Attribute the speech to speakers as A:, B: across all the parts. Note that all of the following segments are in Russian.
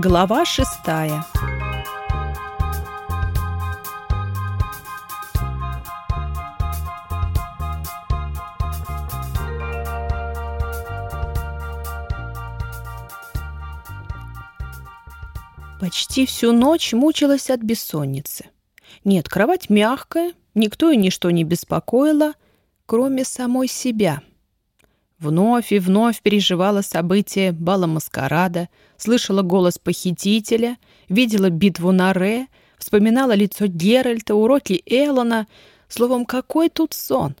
A: Глава шестая Почти всю ночь мучилась от бессонницы. Нет, кровать мягкая, никто и ничто не беспокоило, кроме самой себя. Вновь и вновь переживала события бала маскарада, слышала голос похитителя, видела битву на Ре, вспоминала лицо Геральта, уроки Эллона. Словом, какой тут сон!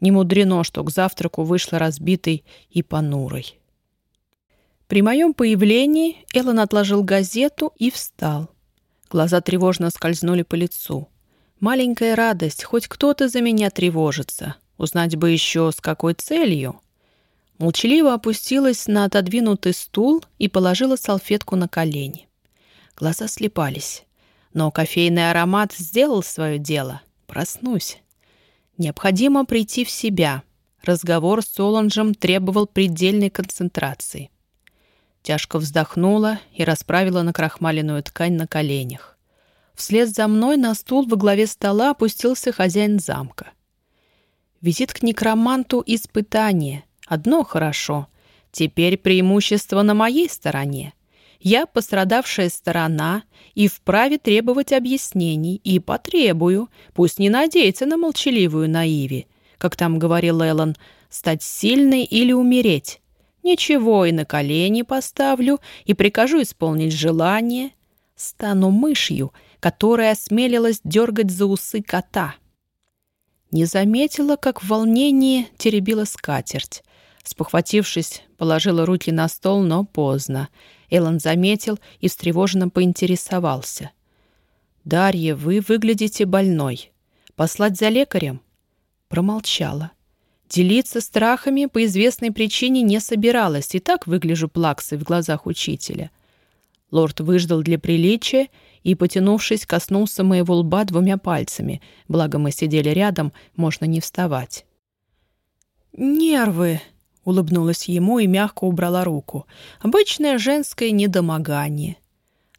A: Не мудрено, что к завтраку вышла разбитой и понурой. При моем появлении Эллен отложил газету и встал. Глаза тревожно скользнули по лицу. Маленькая радость, хоть кто-то за меня тревожится. Узнать бы еще, с какой целью. Молчаливо опустилась на отодвинутый стул и положила салфетку на колени. Глаза слепались. Но кофейный аромат сделал свое дело. Проснусь. Необходимо прийти в себя. Разговор с Соланжем требовал предельной концентрации. Тяжко вздохнула и расправила накрахмаленную ткань на коленях. Вслед за мной на стул во главе стола опустился хозяин замка. Визит к некроманту — испытание. Одно хорошо. Теперь преимущество на моей стороне. Я пострадавшая сторона и вправе требовать объяснений, и потребую. Пусть не надеется на молчаливую наиви. Как там говорил Эллен, стать сильной или умереть. Ничего, и на колени поставлю, и прикажу исполнить желание. Стану мышью, которая осмелилась дергать за усы кота. Не заметила, как в волнении теребила скатерть. Спохватившись, положила руки на стол, но поздно. Эллен заметил и встревоженно поинтересовался. «Дарья, вы выглядите больной. Послать за лекарем?» Промолчала. Делиться страхами по известной причине не собиралась, и так выгляжу плаксой в глазах учителя. Лорд выждал для приличия и, потянувшись, коснулся моего лба двумя пальцами. Благо мы сидели рядом, можно не вставать. «Нервы!» — улыбнулась ему и мягко убрала руку. «Обычное женское недомогание».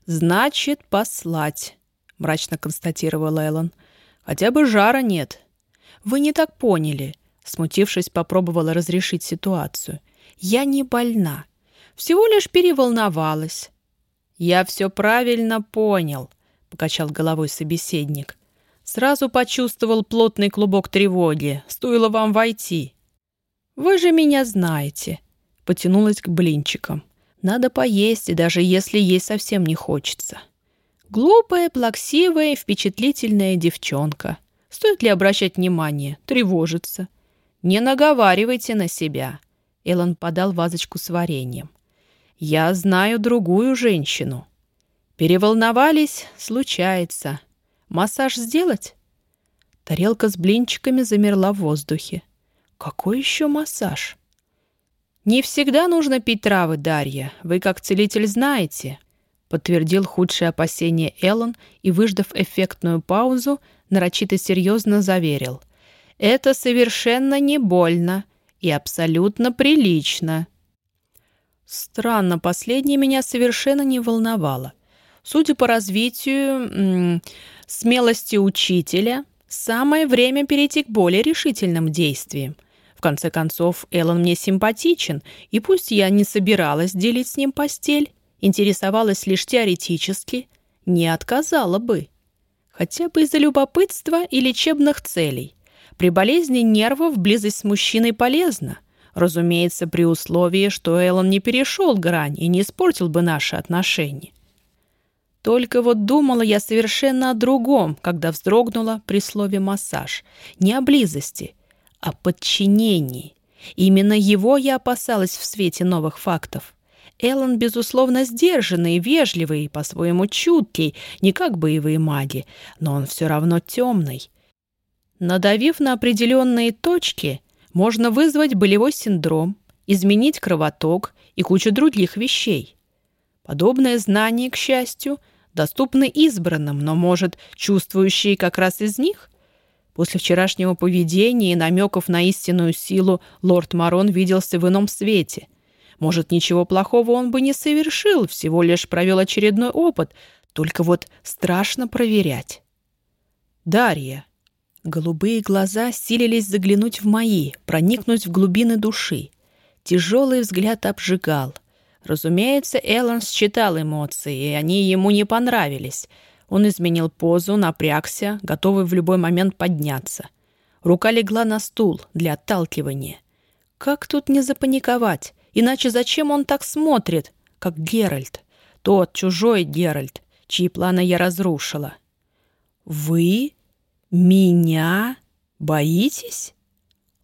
A: «Значит, послать», — мрачно констатировал Эллен. «Хотя бы жара нет». «Вы не так поняли». Смутившись, попробовала разрешить ситуацию. «Я не больна. Всего лишь переволновалась». «Я все правильно понял», — покачал головой собеседник. «Сразу почувствовал плотный клубок тревоги. Стоило вам войти». «Вы же меня знаете», — потянулась к блинчикам. «Надо поесть, и даже если есть совсем не хочется». Глупая, плаксивая, впечатлительная девчонка. Стоит ли обращать внимание? Тревожится. «Не наговаривайте на себя», — Эллен подал вазочку с вареньем. «Я знаю другую женщину». «Переволновались? Случается. Массаж сделать?» Тарелка с блинчиками замерла в воздухе. «Какой еще массаж?» «Не всегда нужно пить травы, Дарья. Вы, как целитель, знаете», — подтвердил худшее опасение Эллен и, выждав эффектную паузу, нарочито серьезно заверил. Это совершенно не больно и абсолютно прилично. Странно, последнее меня совершенно не волновало. Судя по развитию смелости учителя, самое время перейти к более решительным действиям. В конце концов, Эллен мне симпатичен, и пусть я не собиралась делить с ним постель, интересовалась лишь теоретически, не отказала бы. Хотя бы из-за любопытства и лечебных целей. При болезни нервов близость с мужчиной полезна. Разумеется, при условии, что Эллен не перешел грань и не испортил бы наши отношения. Только вот думала я совершенно о другом, когда вздрогнула при слове «массаж». Не о близости, а подчинении. Именно его я опасалась в свете новых фактов. Эллен, безусловно, сдержанный, вежливый и по-своему чуткий, не как боевые маги, но он все равно темный. Надавив на определенные точки, можно вызвать болевой синдром, изменить кровоток и кучу других вещей. Подобное знание, к счастью, доступно избранным, но, может, чувствующие как раз из них? После вчерашнего поведения и намеков на истинную силу лорд Марон виделся в ином свете. Может, ничего плохого он бы не совершил, всего лишь провел очередной опыт. Только вот страшно проверять. Дарья. Голубые глаза силились заглянуть в мои, проникнуть в глубины души. Тяжелый взгляд обжигал. Разумеется, Эллен считал эмоции, и они ему не понравились. Он изменил позу, напрягся, готовый в любой момент подняться. Рука легла на стул для отталкивания. Как тут не запаниковать? Иначе зачем он так смотрит, как Геральт? Тот чужой Геральт, чьи планы я разрушила. «Вы меня боитесь?»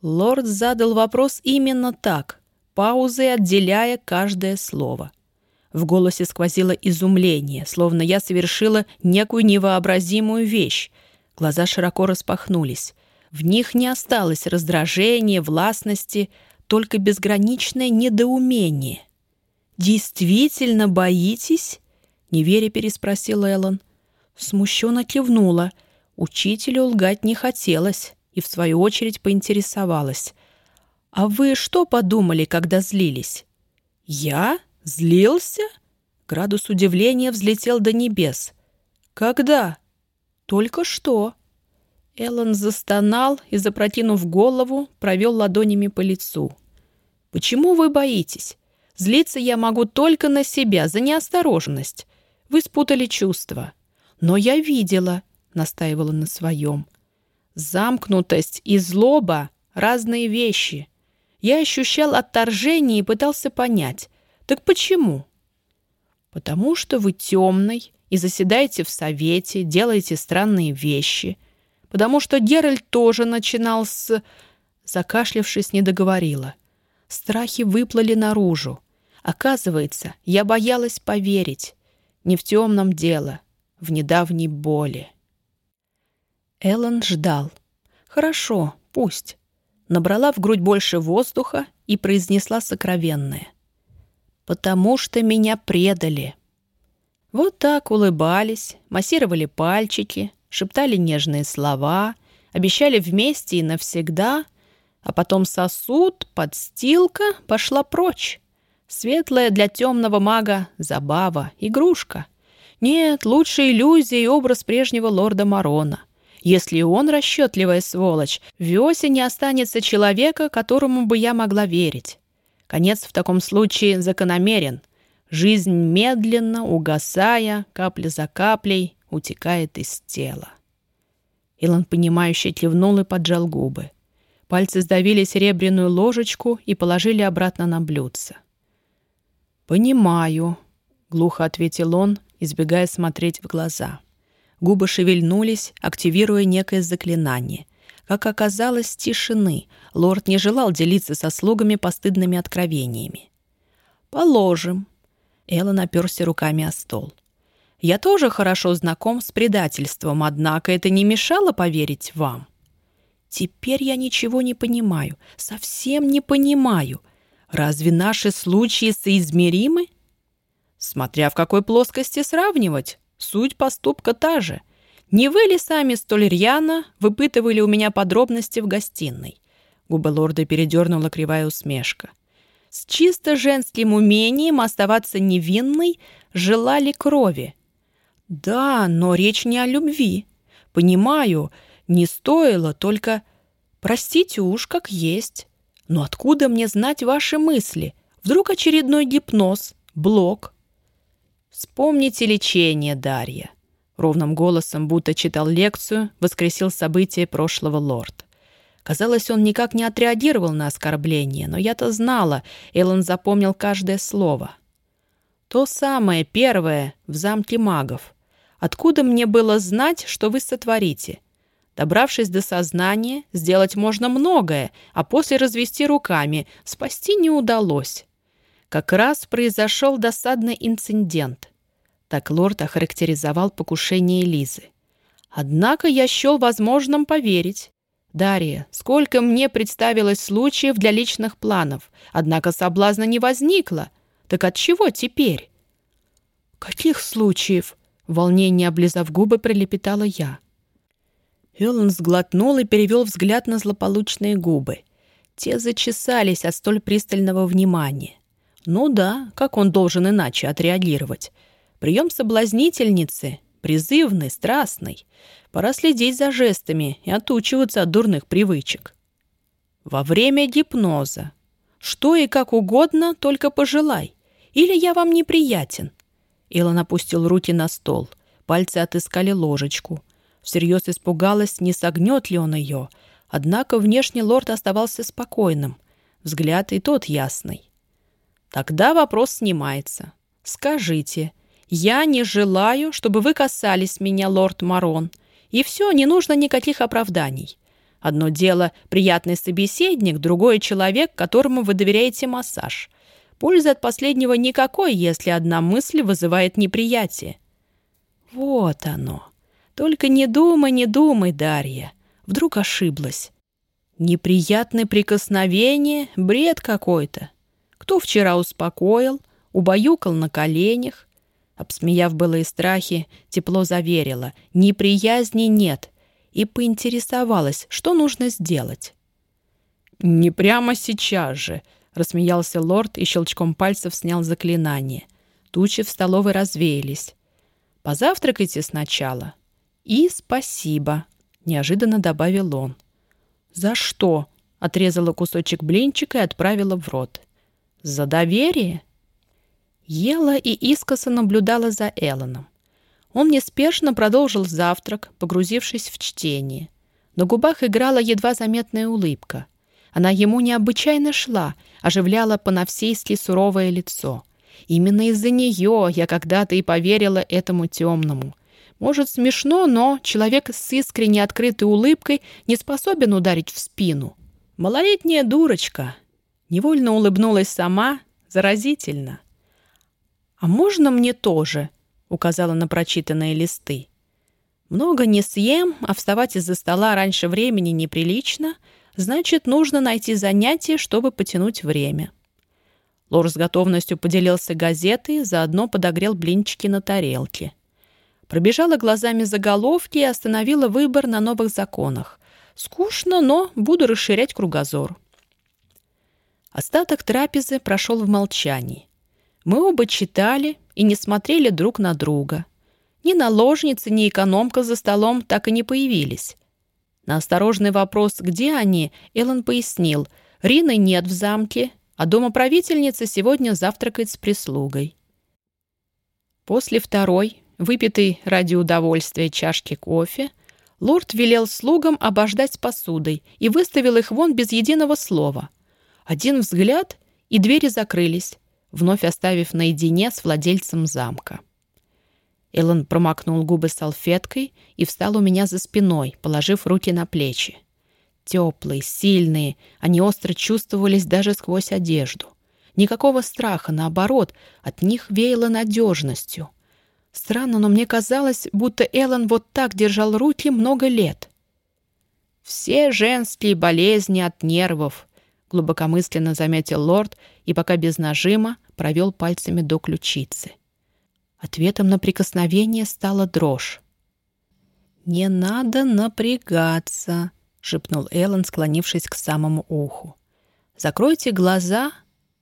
A: Лорд задал вопрос именно так, паузой отделяя каждое слово. В голосе сквозило изумление, словно я совершила некую невообразимую вещь. Глаза широко распахнулись. В них не осталось раздражения, властности, только безграничное недоумение. «Действительно боитесь?» — неверя переспросил Эллен. Смущенно кивнула. Учителю лгать не хотелось и, в свою очередь, поинтересовалась. «А вы что подумали, когда злились?» «Я? Злился?» Градус удивления взлетел до небес. «Когда?» «Только что». Эллен застонал и, запрокинув голову, провел ладонями по лицу. «Почему вы боитесь? Злиться я могу только на себя за неосторожность. Вы спутали чувства. Но я видела», — настаивала на своем. «Замкнутость и злоба — разные вещи. Я ощущал отторжение и пытался понять. Так почему?» «Потому что вы темный и заседаете в совете, делаете странные вещи» потому что Геральт тоже начинал с... Закашлявшись, не договорила. Страхи выплыли наружу. Оказывается, я боялась поверить. Не в темном дело, в недавней боли. Эллен ждал. «Хорошо, пусть». Набрала в грудь больше воздуха и произнесла сокровенное. «Потому что меня предали». Вот так улыбались, массировали пальчики, шептали нежные слова, обещали вместе и навсегда, а потом сосуд, подстилка пошла прочь. Светлая для темного мага забава, игрушка. Нет, лучше иллюзия и образ прежнего лорда Марона. Если он расчетливая сволочь, в Виосе не останется человека, которому бы я могла верить. Конец в таком случае закономерен. Жизнь медленно, угасая, капля за каплей, утекает из тела. Илон, понимающе кивнул и поджал губы. Пальцы сдавили серебряную ложечку и положили обратно на блюдце. «Понимаю», — глухо ответил он, избегая смотреть в глаза. Губы шевельнулись, активируя некое заклинание. Как оказалось, тишины. Лорд не желал делиться со слугами постыдными откровениями. «Положим». Эллен оперся руками о стол. Я тоже хорошо знаком с предательством, однако это не мешало поверить вам. Теперь я ничего не понимаю, совсем не понимаю. Разве наши случаи соизмеримы? Смотря в какой плоскости сравнивать, суть поступка та же. Не вы ли сами столь рьяно выпытывали у меня подробности в гостиной? Губы лорда передернула кривая усмешка. С чисто женским умением оставаться невинной желали крови, «Да, но речь не о любви. Понимаю, не стоило, только... Простите уж, как есть. Но откуда мне знать ваши мысли? Вдруг очередной гипноз, блок?» «Вспомните лечение, Дарья», — ровным голосом, будто читал лекцию, воскресил события прошлого лорд. Казалось, он никак не отреагировал на оскорбление, но я-то знала, Эллен запомнил каждое слово. То самое первое в замке магов. Откуда мне было знать, что вы сотворите? Добравшись до сознания, сделать можно многое, а после развести руками спасти не удалось. Как раз произошел досадный инцидент. Так лорд охарактеризовал покушение Лизы. Однако я счел возможным поверить. Дарья, сколько мне представилось случаев для личных планов, однако соблазна не возникло. Так от чего теперь? Каких случаев? В волнении облизав губы, пролепетала я. Эллен сглотнул и перевел взгляд на злополучные губы. Те зачесались от столь пристального внимания. Ну да, как он должен иначе отреагировать? Прием соблазнительницы, призывный, страстный. Пора следить за жестами и отучиваться от дурных привычек. Во время гипноза. Что и как угодно, только пожелай. Или я вам неприятен. Илон опустил руки на стол. Пальцы отыскали ложечку. Всерьез испугалась, не согнет ли он ее. Однако внешне лорд оставался спокойным. Взгляд и тот ясный. Тогда вопрос снимается. Скажите, я не желаю, чтобы вы касались меня, лорд Марон. И все, не нужно никаких оправданий. Одно дело — приятный собеседник, другое — человек, которому вы доверяете массаж. Пользы от последнего никакой, если одна мысль вызывает неприятие. Вот оно. Только не думай, не думай, Дарья. Вдруг ошиблась. Неприятное прикосновение — бред какой-то. Кто вчера успокоил, убаюкал на коленях. Обсмеяв былые страхи, тепло заверила, неприязни нет, и поинтересовалась, что нужно сделать. «Не прямо сейчас же», — рассмеялся лорд и щелчком пальцев снял заклинание. Тучи в столовой развеялись. «Позавтракайте сначала». «И спасибо», — неожиданно добавил он. «За что?» — отрезала кусочек блинчика и отправила в рот. За доверие? Ела и искоса наблюдала за Элланом. Он неспешно продолжил завтрак, погрузившись в чтение. На губах играла едва заметная улыбка. Она ему необычайно шла, оживляла по-навсейски суровое лицо. Именно из-за нее я когда-то и поверила этому темному. Может, смешно, но человек с искренне открытой улыбкой не способен ударить в спину. Малолетняя дурочка, Невольно улыбнулась сама, заразительно. «А можно мне тоже?» — указала на прочитанные листы. «Много не съем, а вставать из-за стола раньше времени неприлично, значит, нужно найти занятие, чтобы потянуть время». Лор с готовностью поделился газетой, заодно подогрел блинчики на тарелке. Пробежала глазами заголовки и остановила выбор на новых законах. Скучно, но буду расширять кругозор. Остаток трапезы прошел в молчании. Мы оба читали и не смотрели друг на друга. Ни наложница, ни экономка за столом так и не появились. На осторожный вопрос «Где они?» Эллен пояснил. «Рины нет в замке, а домоправительница сегодня завтракает с прислугой». После второй, выпитой ради удовольствия чашки кофе, лорд велел слугам обождать посудой и выставил их вон без единого слова — один взгляд, и двери закрылись, вновь оставив наедине с владельцем замка. Эллен промокнул губы салфеткой и встал у меня за спиной, положив руки на плечи. Теплые, сильные, они остро чувствовались даже сквозь одежду. Никакого страха, наоборот, от них веяло надежностью. Странно, но мне казалось, будто Эллен вот так держал руки много лет. «Все женские болезни от нервов», глубокомысленно заметил лорд и пока без нажима провел пальцами до ключицы. Ответом на прикосновение стала дрожь. «Не надо напрягаться», — шепнул Эллен, склонившись к самому уху. «Закройте глаза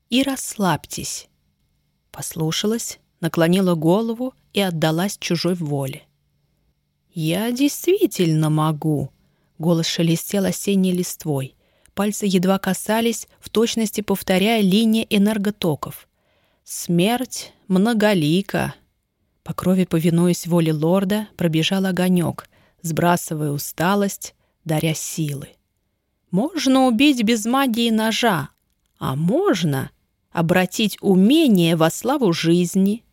A: и расслабьтесь». Послушалась, наклонила голову и отдалась чужой воле. «Я действительно могу», — голос шелестел осенней листвой. Пальцы едва касались, в точности повторяя линии энерготоков. «Смерть многолика!» По крови, повинуясь воле лорда, пробежал огонек, сбрасывая усталость, даря силы. Можно убить без магии ножа, а можно обратить умение во славу жизни.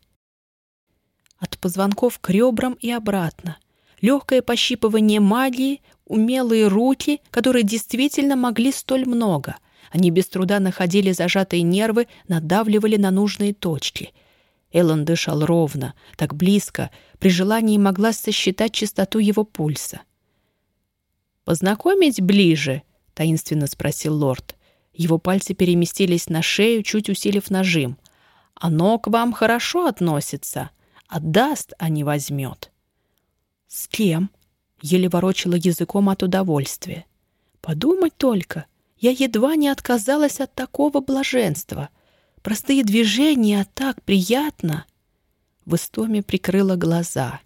A: От позвонков к ребрам и обратно. Легкое пощипывание магии, умелые руки, которые действительно могли столь много. Они без труда находили зажатые нервы, надавливали на нужные точки. Эллен дышал ровно, так близко, при желании могла сосчитать частоту его пульса. «Познакомить ближе?» — таинственно спросил лорд. Его пальцы переместились на шею, чуть усилив нажим. «Оно к вам хорошо относится. Отдаст, а не возьмет». «С кем?» Еле ворочала языком от удовольствия. Подумать только, я едва не отказалась от такого блаженства. Простые движения, а так приятно. В истоме прикрыла глаза.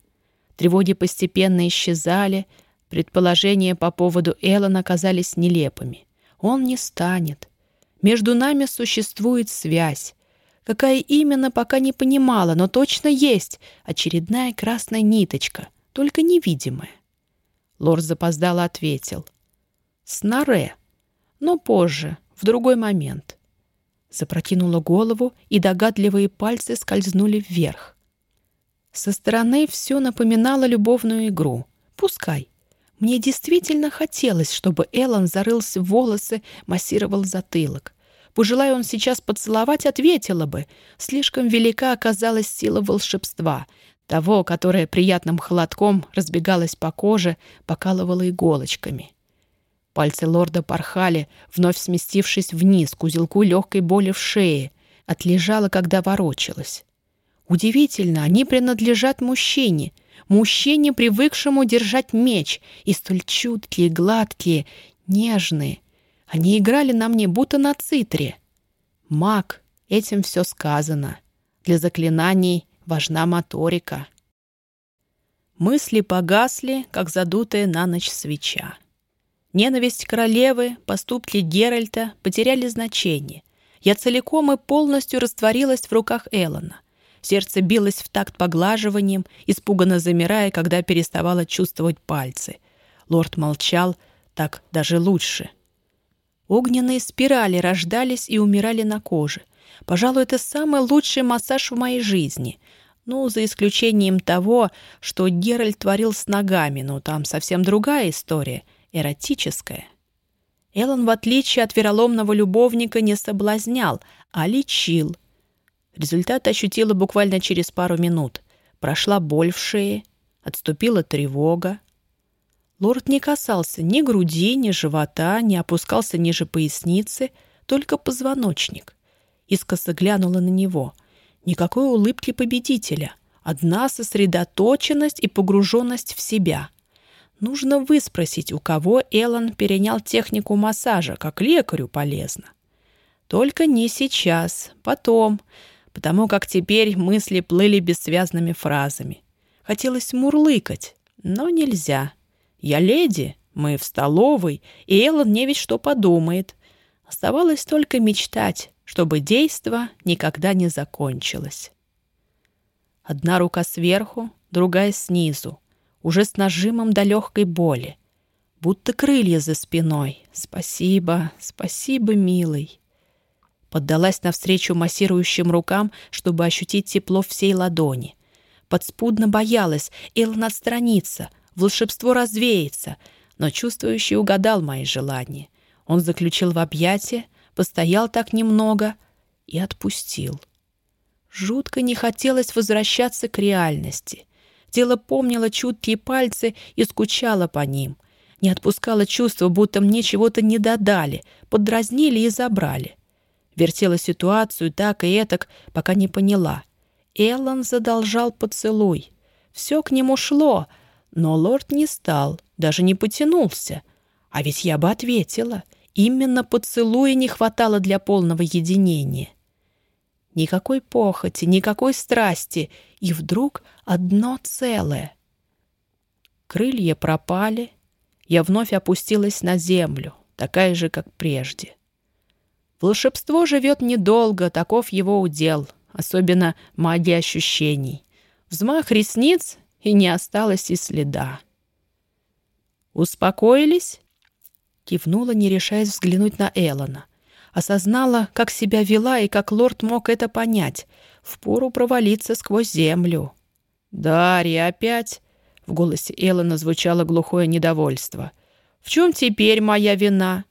A: Тревоги постепенно исчезали, предположения по поводу Эллона оказались нелепыми. Он не станет. Между нами существует связь. Какая именно, пока не понимала, но точно есть очередная красная ниточка, только невидимая. Лорд запоздало ответил. «Снаре, но позже, в другой момент». Запрокинула голову, и догадливые пальцы скользнули вверх. Со стороны все напоминало любовную игру. Пускай. Мне действительно хотелось, чтобы Эллен зарылся в волосы, массировал затылок. Пожелая он сейчас поцеловать, ответила бы. Слишком велика оказалась сила волшебства, того, которое приятным холодком разбегалось по коже, покалывало иголочками. Пальцы лорда порхали, вновь сместившись вниз к узелку легкой боли в шее. Отлежала, когда ворочалась. Удивительно, они принадлежат мужчине. Мужчине, привыкшему держать меч, и столь чуткие, гладкие, нежные. Они играли на мне, будто на цитре. Маг, этим все сказано. Для заклинаний важна моторика. Мысли погасли, как задутая на ночь свеча. Ненависть королевы, поступки Геральта потеряли значение. Я целиком и полностью растворилась в руках Эллона. Сердце билось в такт поглаживанием, испуганно замирая, когда переставала чувствовать пальцы. Лорд молчал, так даже лучше. Огненные спирали рождались и умирали на коже. Пожалуй, это самый лучший массаж в моей жизни. Ну, за исключением того, что Геральт творил с ногами, но там совсем другая история — эротическое. Эллен, в отличие от вероломного любовника, не соблазнял, а лечил. Результат ощутила буквально через пару минут. Прошла боль в шее, отступила тревога. Лорд не касался ни груди, ни живота, не опускался ниже поясницы, только позвоночник. Искоса глянула на него. Никакой улыбки победителя. Одна сосредоточенность и погруженность в себя. Нужно выспросить, у кого Эллен перенял технику массажа, как лекарю полезно. Только не сейчас, потом, потому как теперь мысли плыли бессвязными фразами. Хотелось мурлыкать, но нельзя. Я леди, мы в столовой, и Эллен не ведь что подумает. Оставалось только мечтать, чтобы действо никогда не закончилось. Одна рука сверху, другая снизу уже с нажимом до легкой боли. Будто крылья за спиной. Спасибо, спасибо, милый. Поддалась навстречу массирующим рукам, чтобы ощутить тепло всей ладони. Подспудно боялась, Эллен отстранится, волшебство развеется, но чувствующий угадал мои желания. Он заключил в объятия, постоял так немного и отпустил. Жутко не хотелось возвращаться к реальности — Тело помнило чуткие пальцы и скучало по ним. Не отпускало чувство, будто мне чего-то не додали, подразнили и забрали. Вертела ситуацию так и этак, пока не поняла. Эллен задолжал поцелуй. Все к нему шло, но лорд не стал, даже не потянулся. А ведь я бы ответила. Именно поцелуя не хватало для полного единения. Никакой похоти, никакой страсти, и вдруг одно целое. Крылья пропали, я вновь опустилась на землю, такая же, как прежде. Волшебство живет недолго, таков его удел, особенно магия ощущений. Взмах ресниц, и не осталось и следа. «Успокоились?» Кивнула, не решаясь взглянуть на Эллона. Осознала, как себя вела и как лорд мог это понять. Впору провалиться сквозь землю. «Дарья, опять?» В голосе Эллена звучало глухое недовольство. «В чем теперь моя вина?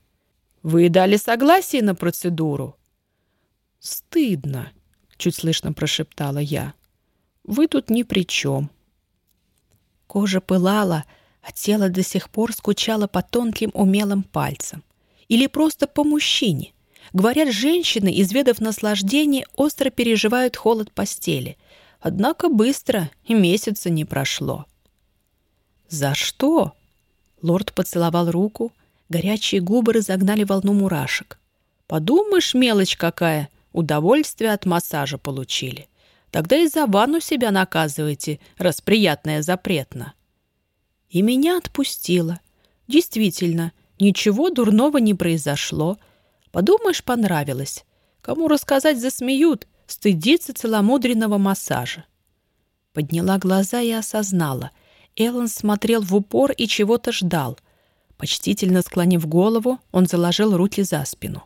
A: Вы дали согласие на процедуру?» «Стыдно», — чуть слышно прошептала я. «Вы тут ни при чем». Кожа пылала, а тело до сих пор скучало по тонким умелым пальцам. Или просто по мужчине — Говорят, женщины, изведав наслаждение, остро переживают холод постели. Однако быстро, и месяца не прошло. «За что?» Лорд поцеловал руку, горячие губы разогнали волну мурашек. «Подумаешь, мелочь какая, удовольствие от массажа получили. Тогда и за ванну себя наказывайте, раз приятное запретно. И меня отпустило. Действительно, ничего дурного не произошло. Подумаешь, понравилось. Кому рассказать засмеют, стыдится целомудренного массажа. Подняла глаза и осознала. Эллен смотрел в упор и чего-то ждал. Почтительно склонив голову, он заложил руки за спину.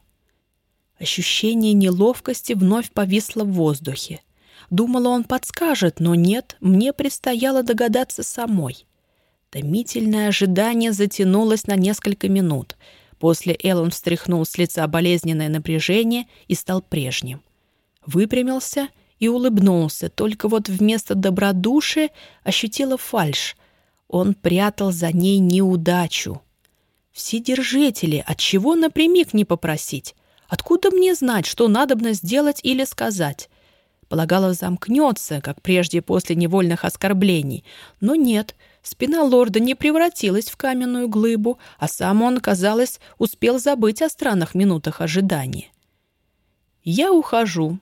A: Ощущение неловкости вновь повисло в воздухе. Думала, он подскажет, но нет, мне предстояло догадаться самой. Томительное ожидание затянулось на несколько минут. После Эллен встряхнул с лица болезненное напряжение и стал прежним. Выпрямился и улыбнулся, только вот вместо добродушия ощутила фальшь. Он прятал за ней неудачу. Вседержители, от чего напрямик не попросить? Откуда мне знать, что надобно сделать или сказать? Полагала, замкнется, как прежде после невольных оскорблений. Но нет, спина лорда не превратилась в каменную глыбу, а сам он, казалось, успел забыть о странных минутах ожидания. «Я ухожу.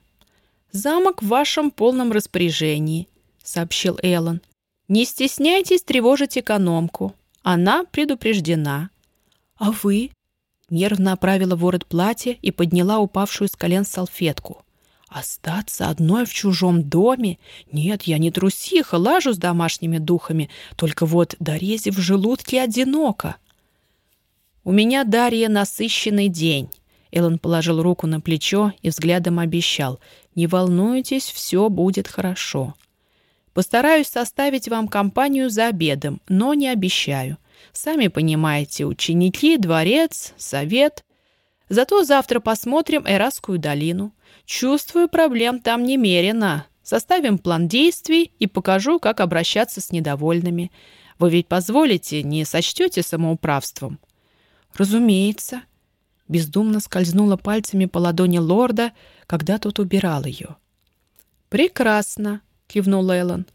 A: Замок в вашем полном распоряжении», — сообщил Эллен. «Не стесняйтесь тревожить экономку. Она предупреждена». «А вы?» Нервно оправила ворот платья и подняла упавшую с колен салфетку. Остаться одной в чужом доме? Нет, я не трусиха, лажу с домашними духами. Только вот Дарьезе в желудке одиноко. У меня, Дарья, насыщенный день. Эллен положил руку на плечо и взглядом обещал. «Не волнуйтесь, все будет хорошо. Постараюсь составить вам компанию за обедом, но не обещаю. Сами понимаете, ученики, дворец, совет. Зато завтра посмотрим Эрасскую долину. Чувствую, проблем там немерено. Составим план действий и покажу, как обращаться с недовольными. Вы ведь позволите, не сочтете самоуправством?» «Разумеется». Бездумно скользнула пальцами по ладони лорда, когда тот убирал ее. «Прекрасно», — кивнул Эллен.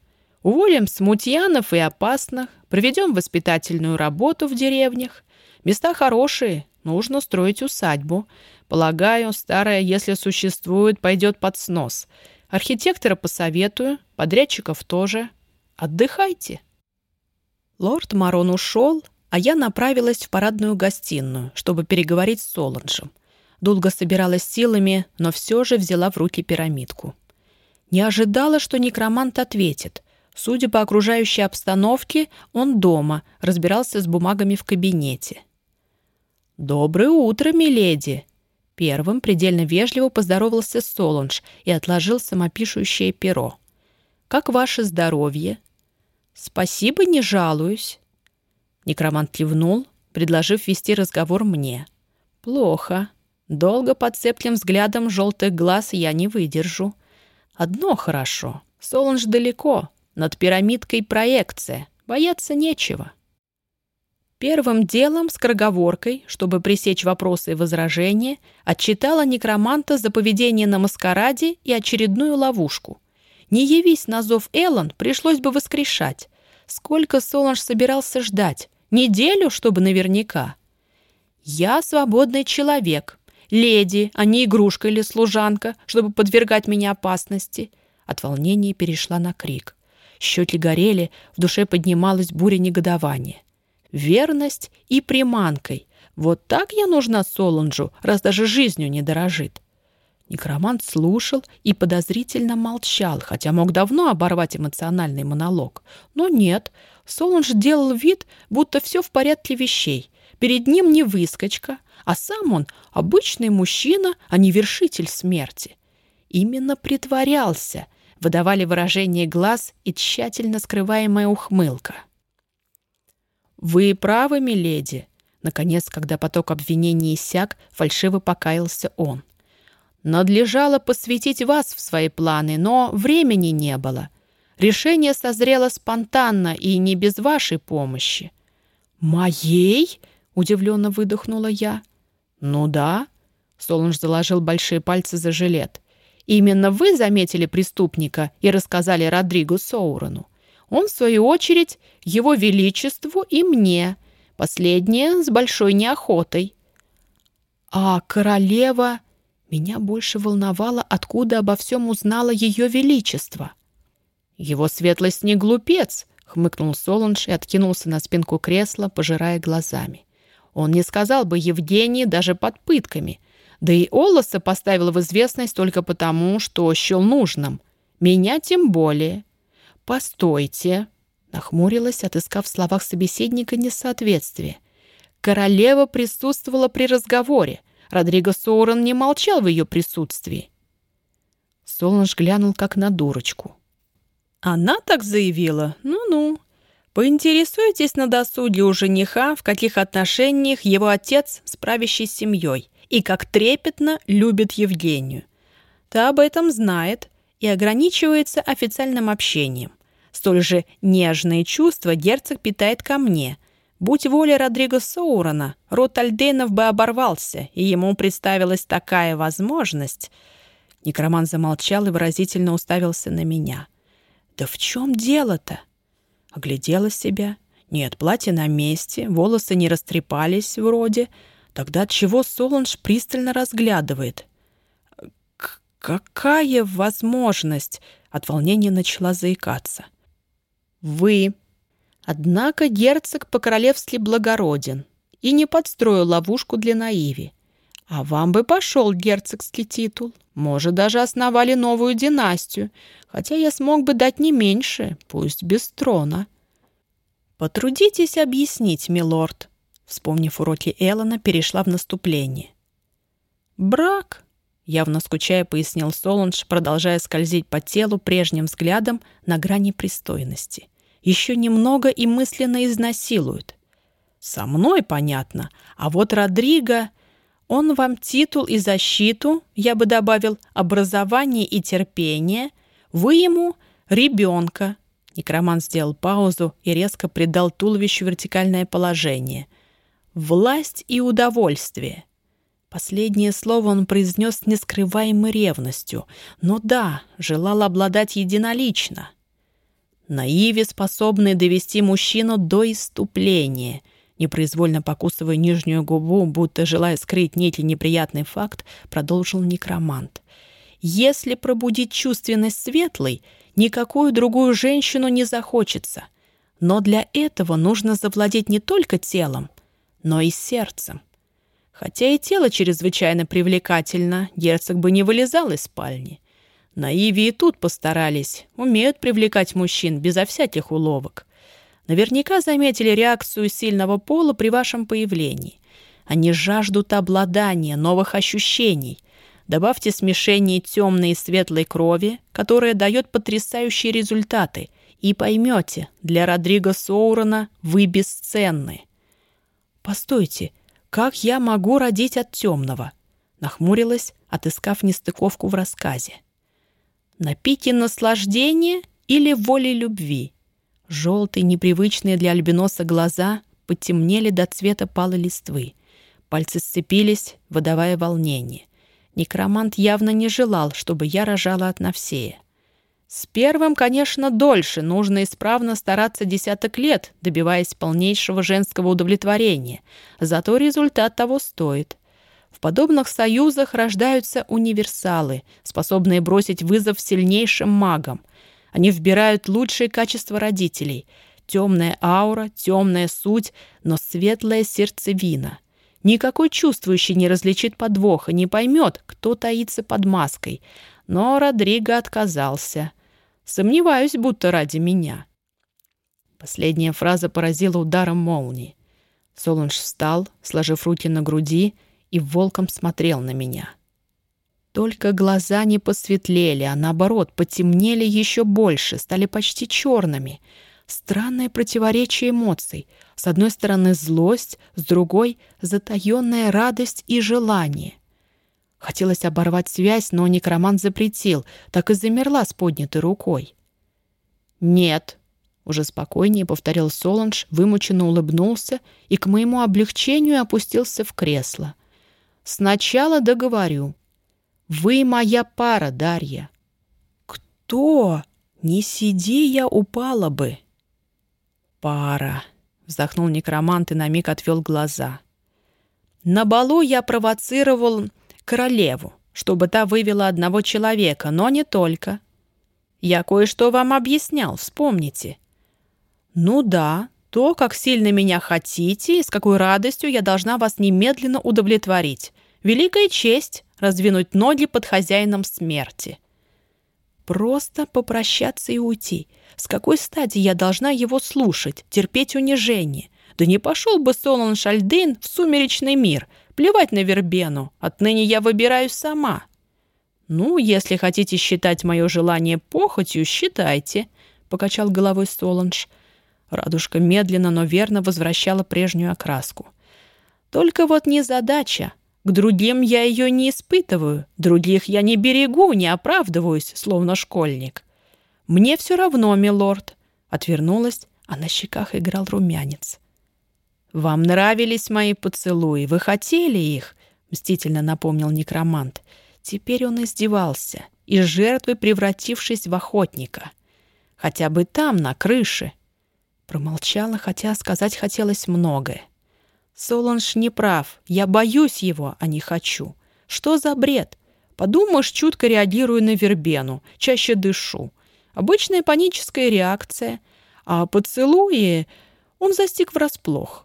A: «Уволим смутьянов и опасных, проведем воспитательную работу в деревнях. Места хорошие, нужно строить усадьбу. Полагаю, старая, если существует, пойдет под снос. Архитектора посоветую, подрядчиков тоже. Отдыхайте. Лорд Марон ушел, а я направилась в парадную гостиную, чтобы переговорить с Соланжем. Долго собиралась силами, но все же взяла в руки пирамидку. Не ожидала, что некромант ответит. Судя по окружающей обстановке, он дома, разбирался с бумагами в кабинете. «Доброе утро, миледи!» Первым предельно вежливо поздоровался Солунж и отложил самопишущее перо. «Как ваше здоровье?» «Спасибо, не жалуюсь». Некромант кивнул, предложив вести разговор мне. «Плохо. Долго под цеплым взглядом желтых глаз я не выдержу. Одно хорошо. Солунж далеко. Над пирамидкой проекция. Бояться нечего». Первым делом, с скороговоркой, чтобы пресечь вопросы и возражения, отчитала некроманта за поведение на маскараде и очередную ловушку. Не явись на зов Эллен, пришлось бы воскрешать. Сколько Соланж собирался ждать? Неделю, чтобы наверняка. «Я свободный человек, леди, а не игрушка или служанка, чтобы подвергать меня опасности». От волнения перешла на крик. Щеки горели, в душе поднималась буря негодования верность и приманкой. Вот так я нужна Солунжу, раз даже жизнью не дорожит. Некромант слушал и подозрительно молчал, хотя мог давно оборвать эмоциональный монолог. Но нет, Солунж делал вид, будто все в порядке вещей. Перед ним не выскочка, а сам он обычный мужчина, а не вершитель смерти. Именно притворялся, выдавали выражение глаз и тщательно скрываемая ухмылка. «Вы правы, миледи!» Наконец, когда поток обвинений иссяк, фальшиво покаялся он. «Надлежало посвятить вас в свои планы, но времени не было. Решение созрело спонтанно и не без вашей помощи». «Моей?» — удивленно выдохнула я. «Ну да», — Солунж заложил большие пальцы за жилет. «Именно вы заметили преступника и рассказали Родригу Соурану. Он, в свою очередь, его величеству и мне, последнее с большой неохотой. А королева Меня больше волновало, откуда обо всем узнала ее величество. «Его светлость не глупец», — хмыкнул Солунж и откинулся на спинку кресла, пожирая глазами. «Он не сказал бы Евгении даже под пытками. Да и Олоса поставил в известность только потому, что счел нужным. Меня тем более». «Постойте», — нахмурилась, отыскав в словах собеседника несоответствие. «Королева присутствовала при разговоре. Родриго Соурон не молчал в ее присутствии». Солнж глянул как на дурочку. «Она так заявила? Ну-ну. Поинтересуйтесь на досуге у жениха, в каких отношениях его отец с правящей семьей и как трепетно любит Евгению. Та об этом знает и ограничивается официальным общением. Столь же нежные чувства герцог питает ко мне. Будь воля Родриго Соурона, род Альдейнов бы оборвался, и ему представилась такая возможность. Некроман замолчал и выразительно уставился на меня. «Да в чем дело-то?» Оглядела себя. Нет, платье на месте, волосы не растрепались вроде. Тогда чего Солунж пристально разглядывает? «Какая возможность?» От волнения начала заикаться. «Вы». Однако герцог по-королевски благороден и не подстроил ловушку для Наиви. А вам бы пошел герцогский титул. Может, даже основали новую династию, хотя я смог бы дать не меньше, пусть без трона. Потрудитесь объяснить, милорд. Вспомнив уроки Эллона, перешла в наступление. «Брак», — явно скучая, пояснил Солунж, продолжая скользить по телу прежним взглядом на грани пристойности. «Еще немного и мысленно изнасилуют. Со мной понятно, а вот Родриго...» Он вам титул и защиту, я бы добавил, образование и терпение. Вы ему ребенка. Некроман сделал паузу и резко придал туловищу вертикальное положение. Власть и удовольствие. Последнее слово он произнес с нескрываемой ревностью. Но да, желал обладать единолично. Наиве, способные довести мужчину до иступления — Непроизвольно покусывая нижнюю губу, будто желая скрыть некий неприятный факт, продолжил некромант. «Если пробудить чувственность светлой, никакую другую женщину не захочется. Но для этого нужно завладеть не только телом, но и сердцем. Хотя и тело чрезвычайно привлекательно, герцог бы не вылезал из спальни. На Иве и тут постарались, умеют привлекать мужчин безо всяких уловок. Наверняка заметили реакцию сильного пола при вашем появлении. Они жаждут обладания, новых ощущений. Добавьте смешение темной и светлой крови, которая дает потрясающие результаты, и поймете, для Родриго Соурона вы бесценны. «Постойте, как я могу родить от темного?» Нахмурилась, отыскав нестыковку в рассказе. «На пике наслаждения или воли любви?» Желтые, непривычные для альбиноса глаза потемнели до цвета палой листвы. Пальцы сцепились, выдавая волнение. Некромант явно не желал, чтобы я рожала от Навсея. С первым, конечно, дольше, нужно исправно стараться десяток лет, добиваясь полнейшего женского удовлетворения. Зато результат того стоит. В подобных союзах рождаются универсалы, способные бросить вызов сильнейшим магам. Они вбирают лучшие качества родителей. Темная аура, темная суть, но светлая сердцевина. Никакой чувствующий не различит подвоха, не поймет, кто таится под маской. Но Родриго отказался. Сомневаюсь, будто ради меня. Последняя фраза поразила ударом молнии. Солунж встал, сложив руки на груди, и волком смотрел на меня. Только глаза не посветлели, а наоборот, потемнели еще больше, стали почти черными. Странное противоречие эмоций. С одной стороны злость, с другой — затаенная радость и желание. Хотелось оборвать связь, но некромант запретил, так и замерла с поднятой рукой. «Нет», — уже спокойнее повторил Соланж, вымученно улыбнулся и к моему облегчению опустился в кресло. «Сначала договорю. Вы моя пара, Дарья. Кто? Не сиди, я упала бы. Пара. Вздохнул некромант и на миг отвел глаза. На балу я провоцировал королеву. чтобы та вывела одного человека, но не только. Я кое-что вам объяснял, вспомните. Ну да, то, как сильно меня хотите и с какой радостью я должна вас немедленно удовлетворить. Великая честь раздвинуть ноги под хозяином смерти. Просто попрощаться и уйти. С какой стати я должна его слушать, терпеть унижение? Да не пошел бы Солон Шальдейн в сумеречный мир. Плевать на вербену. Отныне я выбираю сама. Ну, если хотите считать мое желание похотью, считайте, — покачал головой Солонж. Радужка медленно, но верно возвращала прежнюю окраску. Только вот не задача. К другим я ее не испытываю, других я не берегу, не оправдываюсь, словно школьник. Мне все равно, милорд. Отвернулась, а на щеках играл румянец. «Вам нравились мои поцелуи, вы хотели их?» — мстительно напомнил некромант. Теперь он издевался, из жертвы превратившись в охотника. Хотя бы там, на крыше. Промолчала, хотя сказать хотелось многое. Солонж не прав. Я боюсь его, а не хочу. Что за бред? Подумаешь, чутко реагирую на вербену, чаще дышу. Обычная паническая реакция. А поцелуи он застиг врасплох.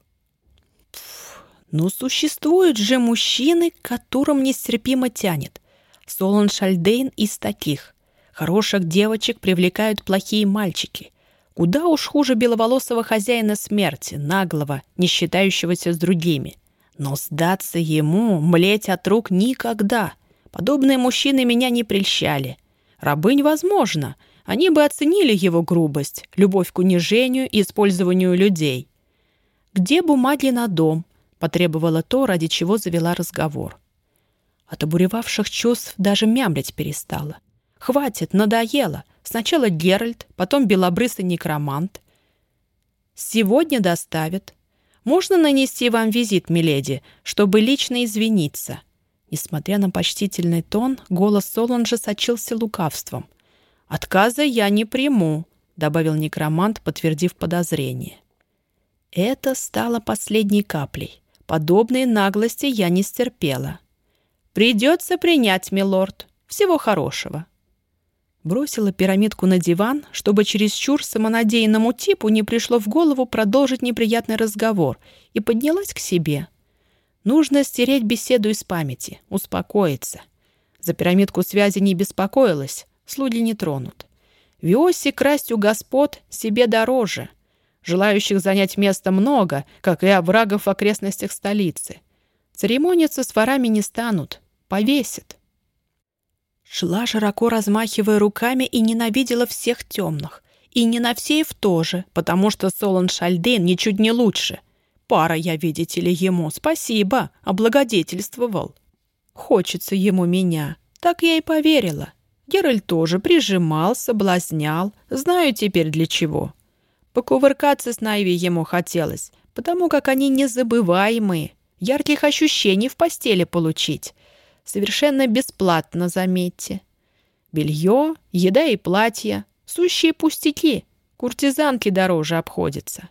A: Пф, ну, существуют же мужчины, которым нестерпимо тянет. Солон Шальдейн из таких. Хороших девочек привлекают плохие мальчики. Куда уж хуже беловолосого хозяина смерти, наглого, не считающегося с другими. Но сдаться ему, млеть от рук никогда. Подобные мужчины меня не прельщали. Рабынь возможно. Они бы оценили его грубость, любовь к унижению и использованию людей. «Где бумаги на дом?» — потребовала то, ради чего завела разговор. От обуревавших чувств даже мямлять перестала. «Хватит, надоело!» Сначала Геральт, потом белобрысый некромант. Сегодня доставят. Можно нанести вам визит, миледи, чтобы лично извиниться. Несмотря на почтительный тон, голос Солонжа сочился лукавством. «Отказа я не приму», — добавил некромант, подтвердив подозрение. Это стало последней каплей. Подобной наглости я не стерпела. «Придется принять, милорд. Всего хорошего». Бросила пирамидку на диван, чтобы чересчур самонадеянному типу не пришло в голову продолжить неприятный разговор, и поднялась к себе. Нужно стереть беседу из памяти, успокоиться. За пирамидку связи не беспокоилась, слуги не тронут. Виоси красть у господ себе дороже. Желающих занять место много, как и оврагов в окрестностях столицы. Церемониться с ворами не станут, повесят. Шла, широко размахивая руками, и ненавидела всех темных. И не на Ненавсеев тоже, потому что Солон Шальдейн ничуть не лучше. Пара я, видите ли, ему. Спасибо, облагодетельствовал. Хочется ему меня. Так я и поверила. Геральт тоже прижимал, соблазнял. Знаю теперь для чего. Покувыркаться с Найви ему хотелось, потому как они незабываемые. Ярких ощущений в постели получить. Совершенно бесплатно, заметьте. Белье, еда и платья — сущие пустяки. Куртизанки дороже обходятся.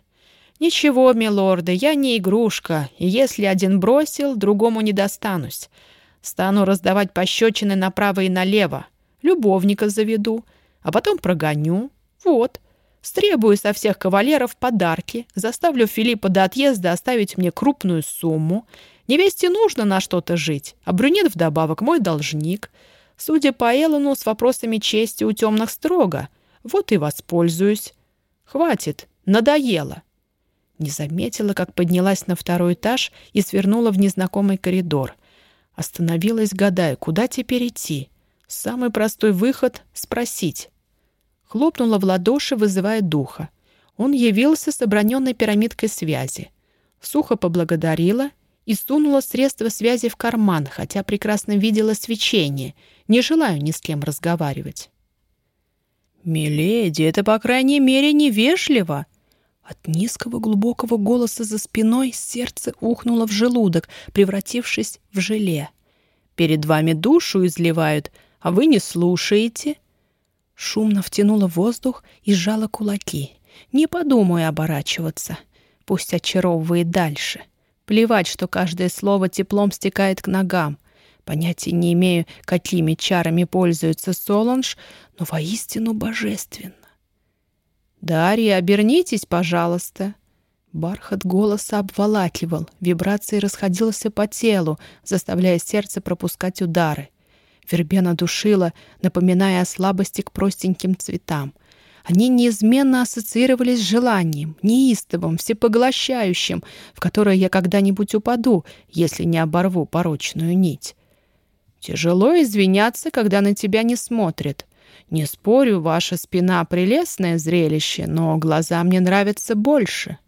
A: Ничего, милорды, я не игрушка, и если один бросил, другому не достанусь. Стану раздавать пощечины направо и налево. Любовника заведу, а потом прогоню. Вот. Стребую со всех кавалеров подарки, заставлю Филиппа до отъезда оставить мне крупную сумму — Невесте нужно на что-то жить, а брюнет вдобавок мой должник. Судя по Эллону, с вопросами чести у темных строго. Вот и воспользуюсь. Хватит, надоело. Не заметила, как поднялась на второй этаж и свернула в незнакомый коридор. Остановилась, гадая, куда теперь идти. Самый простой выход — спросить. Хлопнула в ладоши, вызывая духа. Он явился с оброненной пирамидкой связи. Сухо поблагодарила и сунула средства связи в карман, хотя прекрасно видела свечение. Не желаю ни с кем разговаривать. «Миледи, это, по крайней мере, невежливо!» От низкого глубокого голоса за спиной сердце ухнуло в желудок, превратившись в желе. «Перед вами душу изливают, а вы не слушаете!» Шумно втянула воздух и сжала кулаки. «Не подумаю оборачиваться. Пусть очаровывает дальше». Плевать, что каждое слово теплом стекает к ногам. Понятия не имею, какими чарами пользуется Соланж, но воистину божественно. «Дарья, обернитесь, пожалуйста!» Бархат голоса обволакивал, вибрации расходился по телу, заставляя сердце пропускать удары. Вербена душила, напоминая о слабости к простеньким цветам. Они неизменно ассоциировались с желанием, неистовым, всепоглощающим, в которое я когда-нибудь упаду, если не оборву порочную нить. Тяжело извиняться, когда на тебя не смотрят. Не спорю, ваша спина — прелестное зрелище, но глаза мне нравятся больше.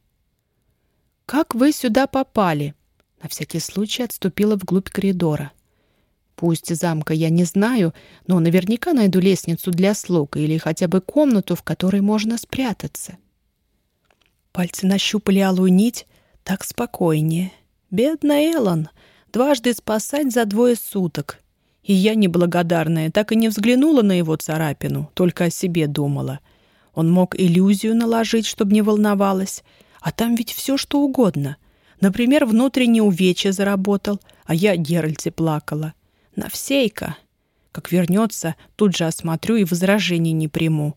A: «Как вы сюда попали?» На всякий случай отступила вглубь коридора. Пусть замка я не знаю, но наверняка найду лестницу для слуг или хотя бы комнату, в которой можно спрятаться. Пальцы нащупали алую нить, так спокойнее. Бедная Эллен, дважды спасать за двое суток. И я, неблагодарная, так и не взглянула на его царапину, только о себе думала. Он мог иллюзию наложить, чтобы не волновалась. А там ведь все что угодно. Например, внутренний увечье заработал, а я Геральте плакала. Навсейка. Как вернется, тут же осмотрю и возражений не приму.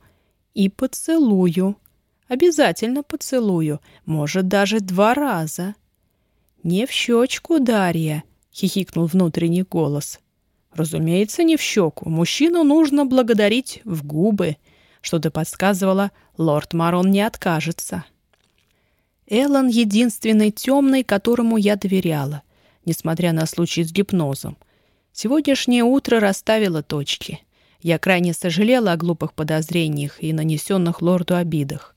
A: И поцелую. Обязательно поцелую. Может, даже два раза. «Не в щечку, Дарья!» — хихикнул внутренний голос. Разумеется, не в щеку. Мужчину нужно благодарить в губы. Что-то подсказывало, лорд Марон не откажется. Эллен — единственный темный, которому я доверяла, несмотря на случай с гипнозом. Сегодняшнее утро расставило точки. Я крайне сожалела о глупых подозрениях и нанесенных лорду обидах.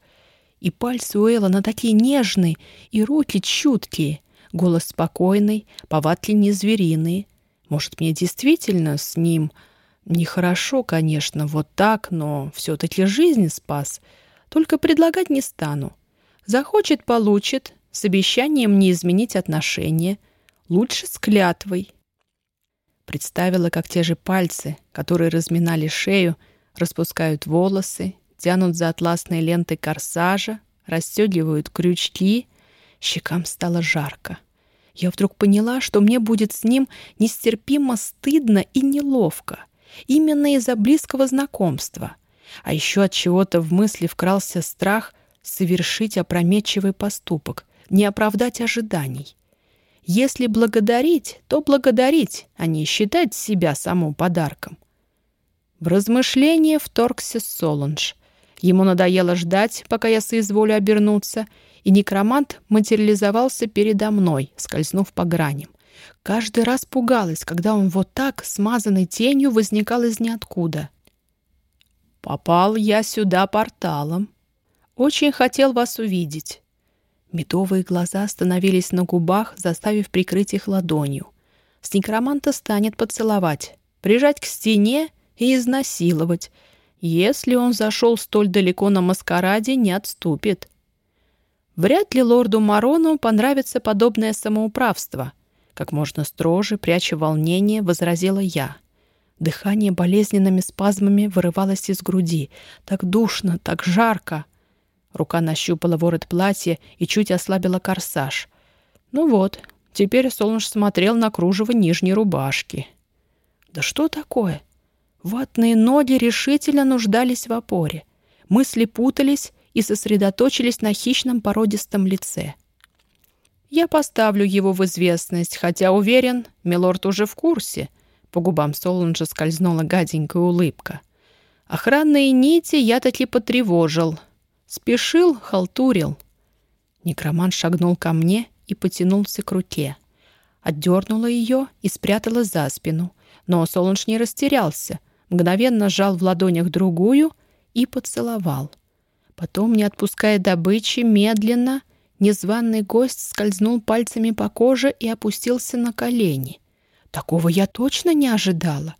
A: И пальцы у Эллена такие нежные, и руки чуткие, голос спокойный, повадки не звериные — может, мне действительно с ним нехорошо, конечно, вот так, но все-таки жизнь спас. Только предлагать не стану. Захочет — получит, с обещанием не изменить отношения. Лучше с клятвой. Представила, как те же пальцы, которые разминали шею, распускают волосы, тянут за атласной лентой корсажа, расстегивают крючки. Щекам стало жарко. Я вдруг поняла, что мне будет с ним нестерпимо стыдно и неловко. Именно из-за близкого знакомства. А еще от чего-то в мысли вкрался страх совершить опрометчивый поступок, не оправдать ожиданий. Если благодарить, то благодарить, а не считать себя саму подарком. В размышление вторгся Солунж. Ему надоело ждать, пока я соизволю обернуться, и некромант материализовался передо мной, скользнув по граням. Каждый раз пугалась, когда он вот так, смазанной тенью, возникал из ниоткуда. «Попал я сюда порталом. Очень хотел вас увидеть». Медовые глаза остановились на губах, заставив прикрыть их ладонью. С некроманта станет поцеловать, прижать к стене и изнасиловать. Если он зашел столь далеко на маскараде, не отступит. Вряд ли лорду Марону понравится подобное самоуправство. Как можно строже, пряча волнение, возразила я. Дыхание болезненными спазмами вырывалось из груди. Так душно, так жарко. Рука нащупала ворот платья и чуть ослабила корсаж. Ну вот, теперь Солнж смотрел на кружево нижней рубашки. Да что такое? Ватные ноги решительно нуждались в опоре. Мысли путались, и сосредоточились на хищном породистом лице. «Я поставлю его в известность, хотя уверен, милорд уже в курсе». По губам Солунжа скользнула гаденькая улыбка. «Охранные нити я таки потревожил. Спешил, халтурил». Некроман шагнул ко мне и потянулся к руке. Отдернула ее и спрятала за спину. Но Солунж не растерялся, мгновенно сжал в ладонях другую и поцеловал. Потом, не отпуская добычи, медленно, незваный гость скользнул пальцами по коже и опустился на колени. Такого я точно не ожидала.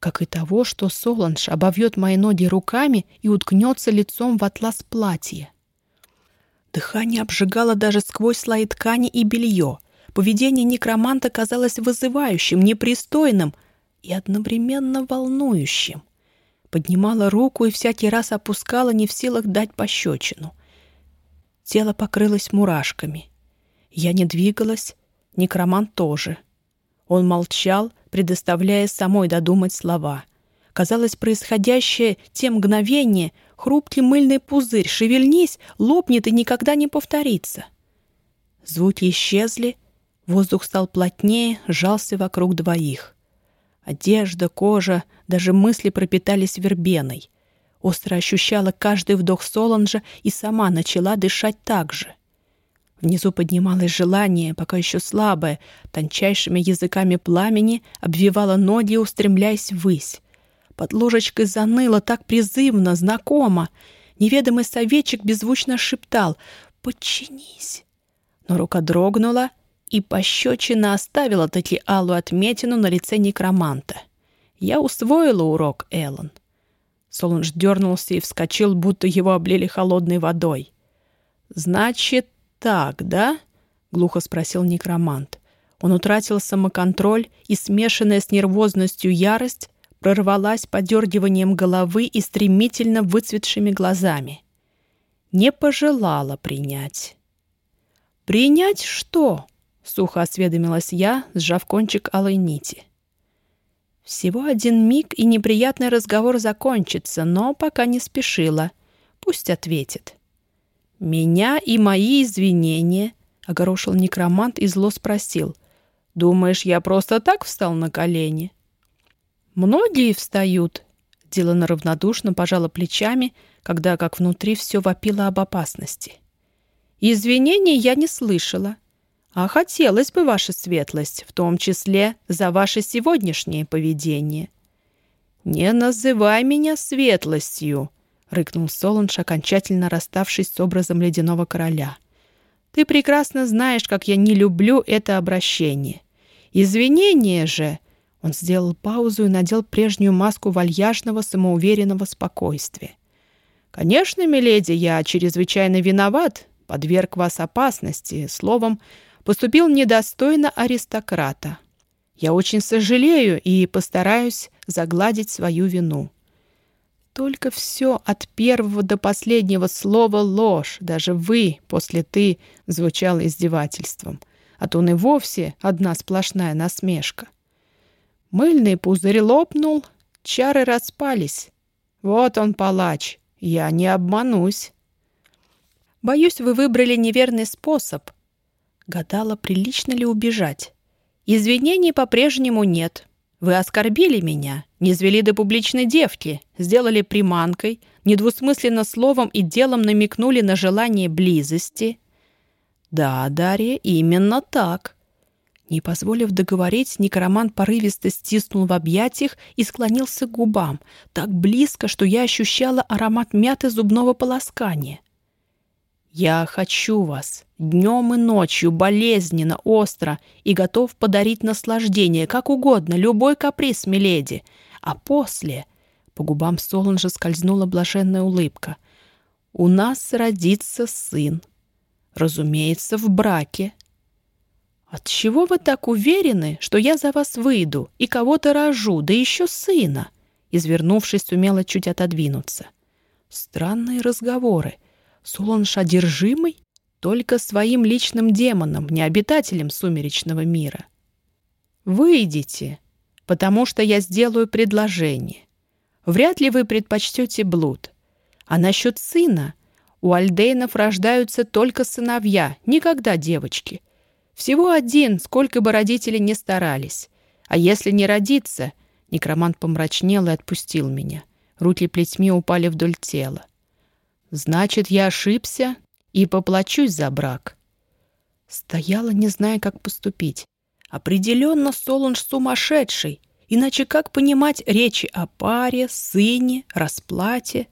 A: Как и того, что Соланж обовьет мои ноги руками и уткнется лицом в атлас платья. Дыхание обжигало даже сквозь слои ткани и белье. Поведение некроманта казалось вызывающим, непристойным и одновременно волнующим поднимала руку и всякий раз опускала, не в силах дать пощечину. Тело покрылось мурашками. Я не двигалась, некромант тоже. Он молчал, предоставляя самой додумать слова. Казалось, происходящее те мгновения — хрупкий мыльный пузырь, шевельнись, лопнет и никогда не повторится. Звуки исчезли, воздух стал плотнее, сжался вокруг двоих. Одежда, кожа, даже мысли пропитались вербеной. Остро ощущала каждый вдох Соланжа и сама начала дышать так же. Внизу поднималось желание, пока еще слабое, тончайшими языками пламени обвивало ноги, устремляясь ввысь. Под ложечкой заныло так призывно, знакомо. Неведомый советчик беззвучно шептал «Подчинись». Но рука дрогнула, и пощечина оставила таки алую отметину на лице некроманта. Я усвоила урок, Эллен. Солунж дернулся и вскочил, будто его облили холодной водой. «Значит, так, да?» — глухо спросил некромант. Он утратил самоконтроль, и смешанная с нервозностью ярость прорвалась подергиванием головы и стремительно выцветшими глазами. Не пожелала принять. «Принять что?» — сухо осведомилась я, сжав кончик алой нити. Всего один миг, и неприятный разговор закончится, но пока не спешила. Пусть ответит. «Меня и мои извинения», — огорошил некромант и зло спросил. «Думаешь, я просто так встал на колени?» «Многие встают», — Дилана равнодушно пожала плечами, когда как внутри все вопило об опасности. Извинений я не слышала. А хотелось бы, ваша светлость, в том числе за ваше сегодняшнее поведение. «Не называй меня светлостью!» — рыкнул Солунж, окончательно расставшись с образом ледяного короля. «Ты прекрасно знаешь, как я не люблю это обращение. Извинение же...» Он сделал паузу и надел прежнюю маску вальяжного, самоуверенного спокойствия. «Конечно, миледи, я чрезвычайно виноват, подверг вас опасности, словом, поступил недостойно аристократа. Я очень сожалею и постараюсь загладить свою вину. Только все от первого до последнего слова ложь, даже «вы» после «ты» звучало издевательством, а то он и вовсе одна сплошная насмешка. Мыльный пузырь лопнул, чары распались. Вот он, палач, я не обманусь. Боюсь, вы выбрали неверный способ. Гадала, прилично ли убежать. Извинений по-прежнему нет. Вы оскорбили меня, не звели до публичной девки, сделали приманкой, недвусмысленно словом и делом намекнули на желание близости. Да, Дарья, именно так. Не позволив договорить, некромант порывисто стиснул в объятиях и склонился к губам, так близко, что я ощущала аромат мяты зубного полоскания. Я хочу вас днем и ночью, болезненно, остро, и готов подарить наслаждение, как угодно, любой каприз, миледи. А после... По губам Солунжа скользнула блаженная улыбка. «У нас родится сын. Разумеется, в браке». «Отчего вы так уверены, что я за вас выйду и кого-то рожу, да еще сына?» Извернувшись, сумела чуть отодвинуться. «Странные разговоры. Солонж одержимый? Только своим личным демоном, не обитателем сумеречного мира. Выйдите, потому что я сделаю предложение. Вряд ли вы предпочтете блуд. А насчет сына? У альдейнов рождаются только сыновья, никогда девочки. Всего один, сколько бы родители не старались. А если не родиться... Некромант помрачнел и отпустил меня. Руки плетьми упали вдоль тела. Значит, я ошибся и поплачусь за брак. Стояла, не зная, как поступить. Определенно Солунж сумасшедший. Иначе как понимать речи о паре, сыне, расплате?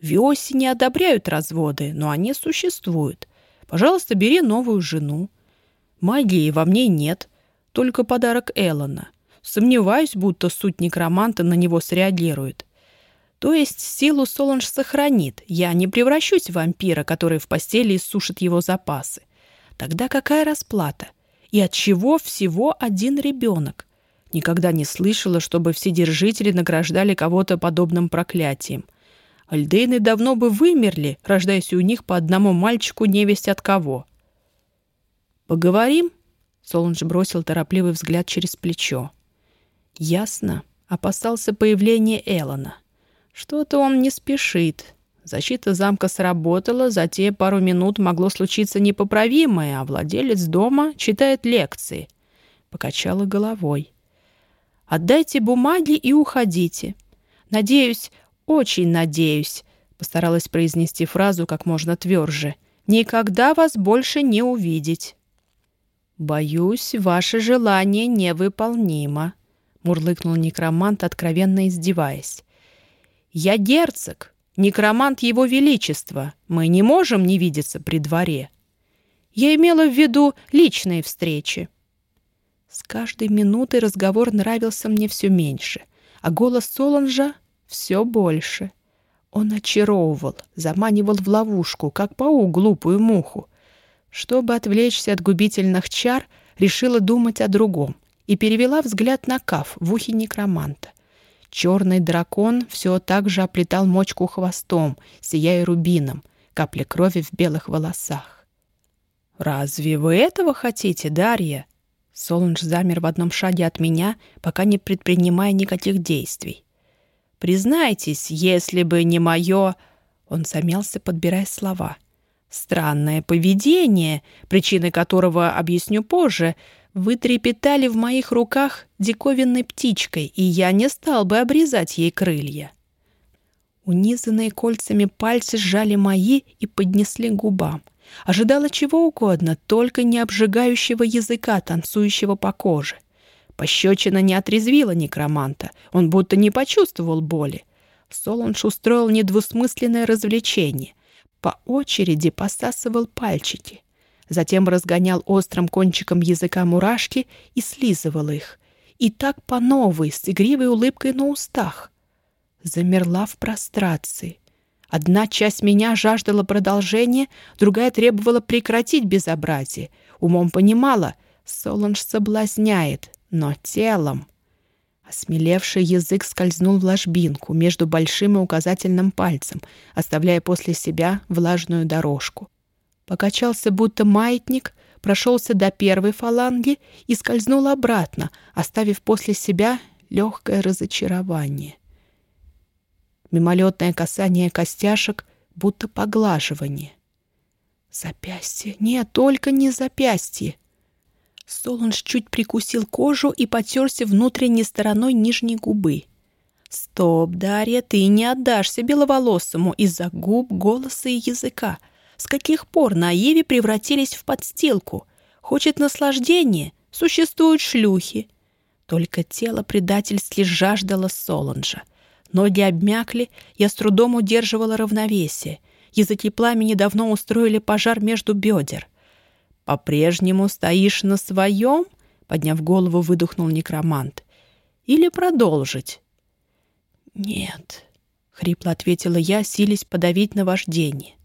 A: Веси не одобряют разводы, но они существуют. Пожалуйста, бери новую жену. Магии во мне нет, только подарок Эллона. Сомневаюсь, будто суть некроманта на него среагирует. То есть силу Соланж сохранит. Я не превращусь в вампира, который в постели иссушит его запасы. Тогда какая расплата? И от чего всего один ребенок? Никогда не слышала, чтобы вседержители награждали кого-то подобным проклятием. Альдейны давно бы вымерли, рождаясь у них по одному мальчику невесть от кого. «Поговорим?» — Солунж бросил торопливый взгляд через плечо. Ясно. Опасался появления Эллона. Что-то он не спешит. Защита замка сработала, за те пару минут могло случиться непоправимое, а владелец дома читает лекции. Покачала головой. «Отдайте бумаги и уходите. Надеюсь, очень надеюсь», постаралась произнести фразу как можно тверже. «Никогда вас больше не увидеть». «Боюсь, ваше желание невыполнимо», — мурлыкнул некромант, откровенно издеваясь. «Я герцог, некромант его величества. Мы не можем не видеться при дворе. Я имела в виду личные встречи». С каждой минутой разговор нравился мне все меньше, а голос Солонжа все больше. Он очаровывал, заманивал в ловушку, как паук глупую муху. Чтобы отвлечься от губительных чар, решила думать о другом и перевела взгляд на каф в ухе некроманта. Черный дракон все так же оплетал мочку хвостом, сияя рубином, капли крови в белых волосах. «Разве вы этого хотите, Дарья?» Солунж замер в одном шаге от меня, пока не предпринимая никаких действий. «Признайтесь, если бы не мое...» Он замялся, подбирая слова. «Странное поведение, причины которого объясню позже, вы трепетали в моих руках диковинной птичкой, и я не стал бы обрезать ей крылья. Унизанные кольцами пальцы сжали мои и поднесли к губам. Ожидала чего угодно, только не обжигающего языка, танцующего по коже. Пощечина не отрезвила некроманта, он будто не почувствовал боли. Солонж устроил недвусмысленное развлечение. По очереди посасывал пальчики затем разгонял острым кончиком языка мурашки и слизывал их. И так по новой, с игривой улыбкой на устах. Замерла в прострации. Одна часть меня жаждала продолжения, другая требовала прекратить безобразие. Умом понимала, Солонж соблазняет, но телом... Осмелевший язык скользнул в ложбинку между большим и указательным пальцем, оставляя после себя влажную дорожку покачался будто маятник, прошелся до первой фаланги и скользнул обратно, оставив после себя легкое разочарование. Мимолетное касание костяшек, будто поглаживание. Запястье. Нет, только не запястье. Солунж чуть прикусил кожу и потерся внутренней стороной нижней губы. «Стоп, Дарья, ты не отдашься беловолосому из-за губ, голоса и языка. С каких пор на Еве превратились в подстилку? Хочет наслаждения? Существуют шлюхи. Только тело предательски жаждало Солонжа. Ноги обмякли, я с трудом удерживала равновесие. Языки пламени давно устроили пожар между бедер. «По-прежнему стоишь на своем?» — подняв голову, выдохнул некромант. «Или продолжить?» «Нет», — хрипло ответила я, силясь подавить наваждение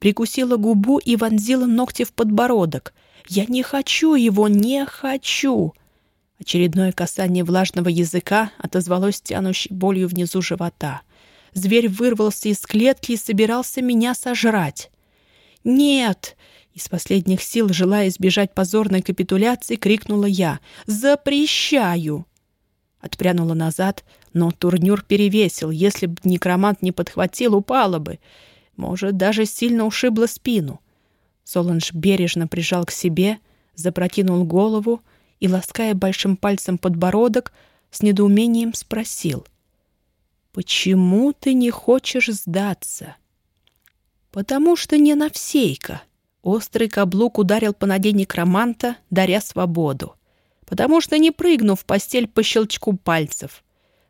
A: прикусила губу и вонзила ногти в подбородок. «Я не хочу его, не хочу!» Очередное касание влажного языка отозвалось тянущей болью внизу живота. Зверь вырвался из клетки и собирался меня сожрать. «Нет!» Из последних сил, желая избежать позорной капитуляции, крикнула я. «Запрещаю!» Отпрянула назад, но турнюр перевесил. Если бы некромант не подхватил, упала бы. Может, даже сильно ушибла спину. Соланж бережно прижал к себе, запрокинул голову и, лаская большим пальцем подбородок, с недоумением спросил. «Почему ты не хочешь сдаться?» «Потому что не навсейка». Острый каблук ударил по ноге некроманта, даря свободу. «Потому что не прыгну в постель по щелчку пальцев.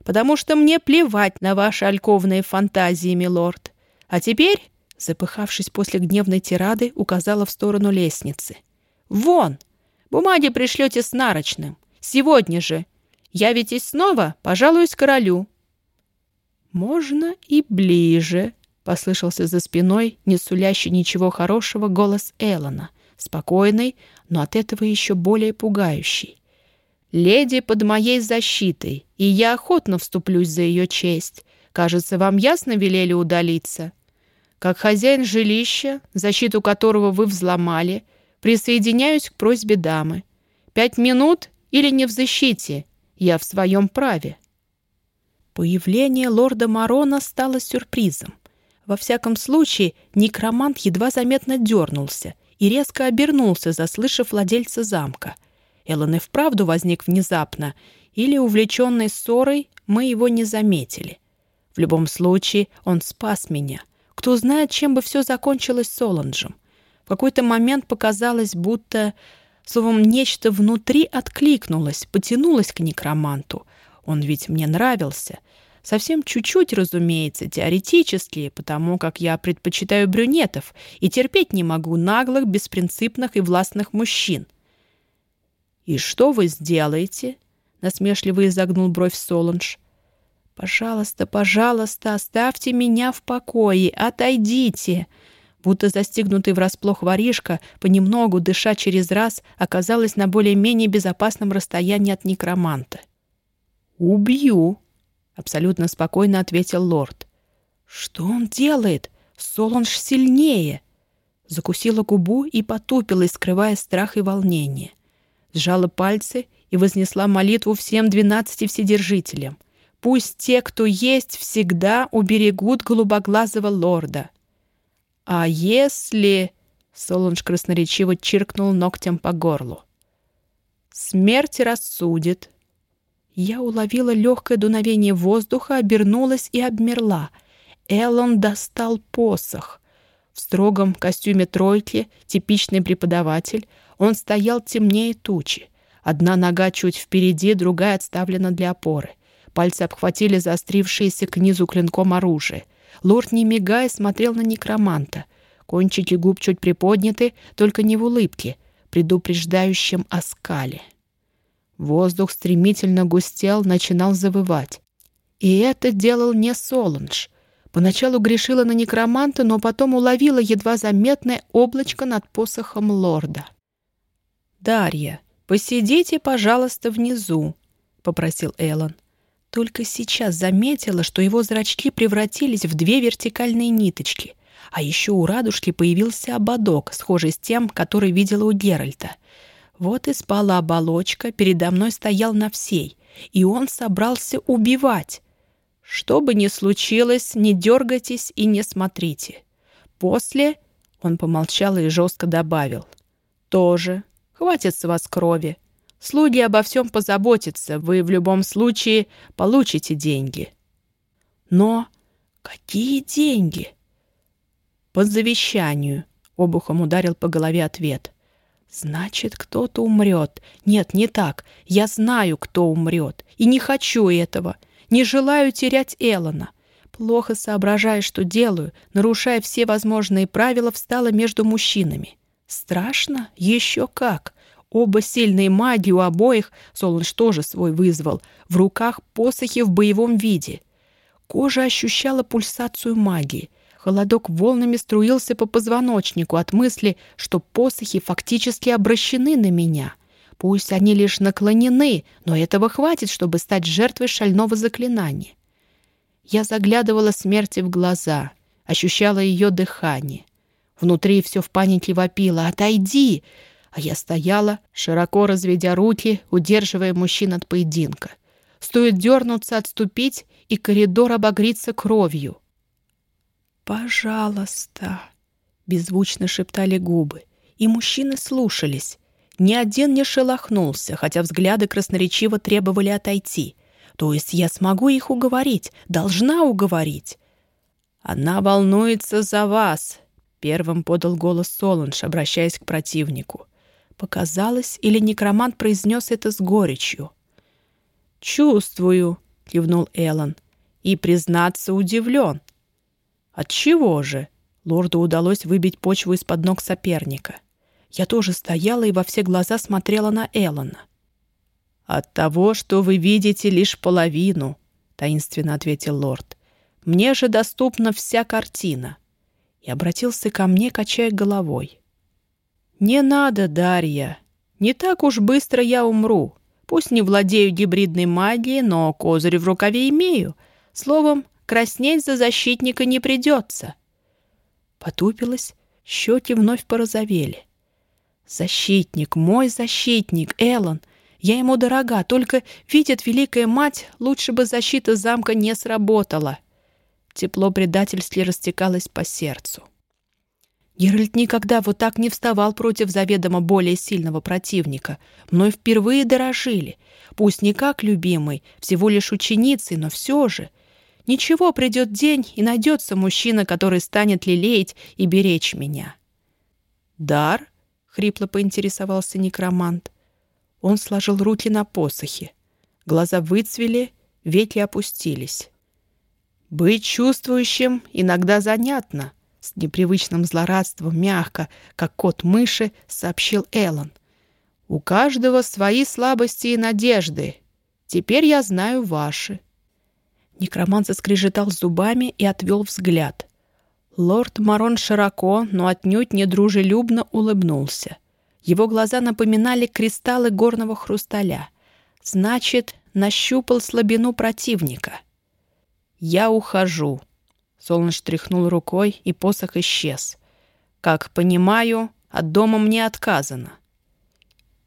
A: Потому что мне плевать на ваши альковные фантазии, милорд. А теперь, запыхавшись после гневной тирады, указала в сторону лестницы. «Вон! Бумаги пришлете с нарочным. Сегодня же. Явитесь снова, пожалуюсь королю». «Можно и ближе», — послышался за спиной, не сулящий ничего хорошего, голос Эллона, спокойный, но от этого еще более пугающий. «Леди под моей защитой, и я охотно вступлюсь за ее честь. Кажется, вам ясно велели удалиться?» Как хозяин жилища, защиту которого вы взломали, присоединяюсь к просьбе дамы. Пять минут или не в защите, Я в своем праве». Появление лорда Марона стало сюрпризом. Во всяком случае, некромант едва заметно дернулся и резко обернулся, заслышав владельца замка. Эллен и вправду возник внезапно, или, увлеченный ссорой, мы его не заметили. В любом случае, он спас меня. Кто знает, чем бы все закончилось с Соланджем. В какой-то момент показалось, будто, словом, нечто внутри откликнулось, потянулось к некроманту. Он ведь мне нравился — Совсем чуть-чуть, разумеется, теоретически, потому как я предпочитаю брюнетов и терпеть не могу наглых, беспринципных и властных мужчин. «И что вы сделаете?» — насмешливо изогнул бровь Соланж. «Пожалуйста, пожалуйста, оставьте меня в покое, отойдите!» Будто застигнутый врасплох воришка, понемногу, дыша через раз, оказалась на более-менее безопасном расстоянии от некроманта. «Убью!» абсолютно спокойно ответил лорд. Что он делает? Солонж сильнее. Закусила губу и потупилась, скрывая страх и волнение. Сжала пальцы и вознесла молитву всем двенадцати вседержителям. Пусть те, кто есть, всегда уберегут голубоглазого лорда. А если... Солунж красноречиво чиркнул ногтем по горлу. «Смерть рассудит, я уловила легкое дуновение воздуха, обернулась и обмерла. Эллон достал посох. В строгом костюме тройки, типичный преподаватель, он стоял темнее тучи. Одна нога чуть впереди, другая отставлена для опоры. Пальцы обхватили заострившиеся к низу клинком оружие. Лорд, не мигая, смотрел на некроманта. Кончики губ чуть приподняты, только не в улыбке, предупреждающем о скале. Воздух стремительно густел, начинал завывать. И это делал не Соланж. Поначалу грешила на некроманта, но потом уловила едва заметное облачко над посохом лорда. «Дарья, посидите, пожалуйста, внизу», — попросил Эллен. Только сейчас заметила, что его зрачки превратились в две вертикальные ниточки, а еще у радужки появился ободок, схожий с тем, который видела у Геральта — вот и спала оболочка, передо мной стоял на всей, и он собрался убивать. Что бы ни случилось, не дергайтесь и не смотрите. После он помолчал и жестко добавил. Тоже. Хватит с вас крови. Слуги обо всем позаботятся, вы в любом случае получите деньги. Но какие деньги? По завещанию, обухом ударил по голове ответ. Значит, кто-то умрет. Нет, не так. Я знаю, кто умрет. И не хочу этого. Не желаю терять Эллона. Плохо соображая, что делаю, нарушая все возможные правила, встала между мужчинами. Страшно? Еще как. Оба сильные маги у обоих, Солунж тоже свой вызвал, в руках посохи в боевом виде. Кожа ощущала пульсацию магии — Холодок волнами струился по позвоночнику от мысли, что посохи фактически обращены на меня. Пусть они лишь наклонены, но этого хватит, чтобы стать жертвой шального заклинания. Я заглядывала смерти в глаза, ощущала ее дыхание. Внутри все в панике вопило «Отойди!» А я стояла, широко разведя руки, удерживая мужчин от поединка. Стоит дернуться, отступить, и коридор обогрится кровью. «Пожалуйста!» — беззвучно шептали губы, и мужчины слушались. Ни один не шелохнулся, хотя взгляды красноречиво требовали отойти. То есть я смогу их уговорить, должна уговорить. «Она волнуется за вас», — первым подал голос Солунж, обращаясь к противнику. Показалось, или некромант произнес это с горечью. «Чувствую», — кивнул Эллен, — «и, признаться, удивлен. От чего же? Лорду удалось выбить почву из-под ног соперника. Я тоже стояла и во все глаза смотрела на Эллона. «От того, что вы видите лишь половину», — таинственно ответил лорд. «Мне же доступна вся картина». И обратился ко мне, качая головой. «Не надо, Дарья. Не так уж быстро я умру. Пусть не владею гибридной магией, но козырь в рукаве имею. Словом, краснеть за защитника не придется. Потупилась, щеки вновь порозовели. Защитник, мой защитник, Эллен, Я ему дорога, только, видит великая мать, лучше бы защита замка не сработала. Тепло предательски растекалось по сердцу. Геральт никогда вот так не вставал против заведомо более сильного противника. Мной впервые дорожили. Пусть не как любимый, всего лишь ученицей, но все же. Ничего, придет день, и найдется мужчина, который станет лелеять и беречь меня. «Дар?» — хрипло поинтересовался некромант. Он сложил руки на посохе. Глаза выцвели, ветли опустились. «Быть чувствующим иногда занятно», с непривычным злорадством мягко, как кот мыши, сообщил Эллен. «У каждого свои слабости и надежды. Теперь я знаю ваши». Некромант заскрежетал зубами и отвел взгляд. Лорд Марон широко, но отнюдь не дружелюбно улыбнулся. Его глаза напоминали кристаллы горного хрусталя. Значит, нащупал слабину противника. «Я ухожу», Солнж тряхнул рукой, и посох исчез. «Как понимаю, от дома мне отказано».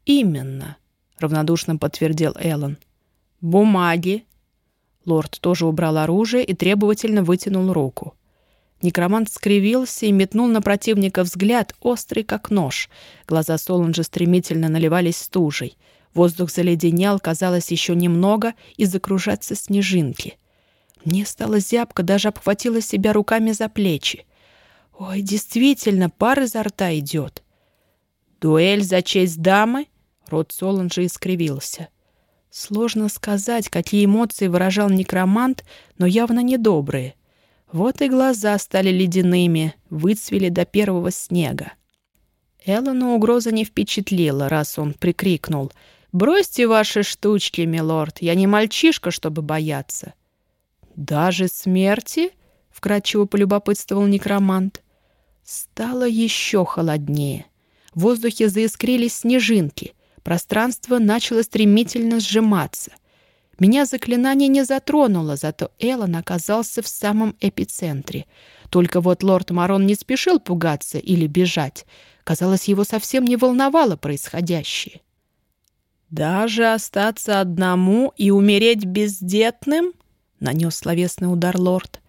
A: «Именно», — равнодушно подтвердил Эллен. «Бумаги». Лорд тоже убрал оружие и требовательно вытянул руку. Некромант скривился и метнул на противника взгляд, острый как нож. Глаза Солунжа стремительно наливались стужей. Воздух заледенел, казалось, еще немного, и закружатся снежинки — мне стало зябко, даже обхватила себя руками за плечи. Ой, действительно, пар изо рта идет. Дуэль за честь дамы? Рот Соланжа искривился. Сложно сказать, какие эмоции выражал некромант, но явно недобрые. Вот и глаза стали ледяными, выцвели до первого снега. Эллона угроза не впечатлила, раз он прикрикнул. «Бросьте ваши штучки, милорд, я не мальчишка, чтобы бояться». «Даже смерти?» — вкратчиво полюбопытствовал некромант. Стало еще холоднее. В воздухе заискрились снежинки. Пространство начало стремительно сжиматься. Меня заклинание не затронуло, зато Эллен оказался в самом эпицентре. Только вот лорд Марон не спешил пугаться или бежать. Казалось, его совсем не волновало происходящее. «Даже остаться одному и умереть бездетным?» Нанес словесный удар лорд.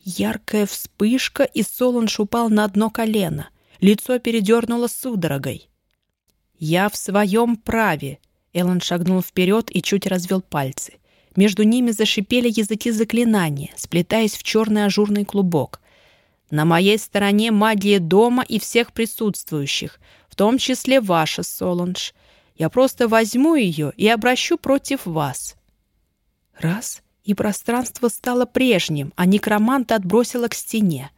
A: Яркая вспышка, и Солунж упал на одно колено. Лицо передернуло судорогой. «Я в своем праве!» Эллен шагнул вперед и чуть развел пальцы. Между ними зашипели языки заклинания, сплетаясь в черный ажурный клубок. «На моей стороне магия дома и всех присутствующих, в том числе ваша, Солунж. Я просто возьму ее и обращу против вас». Раз, и пространство стало прежним, а некроманта отбросило к стене.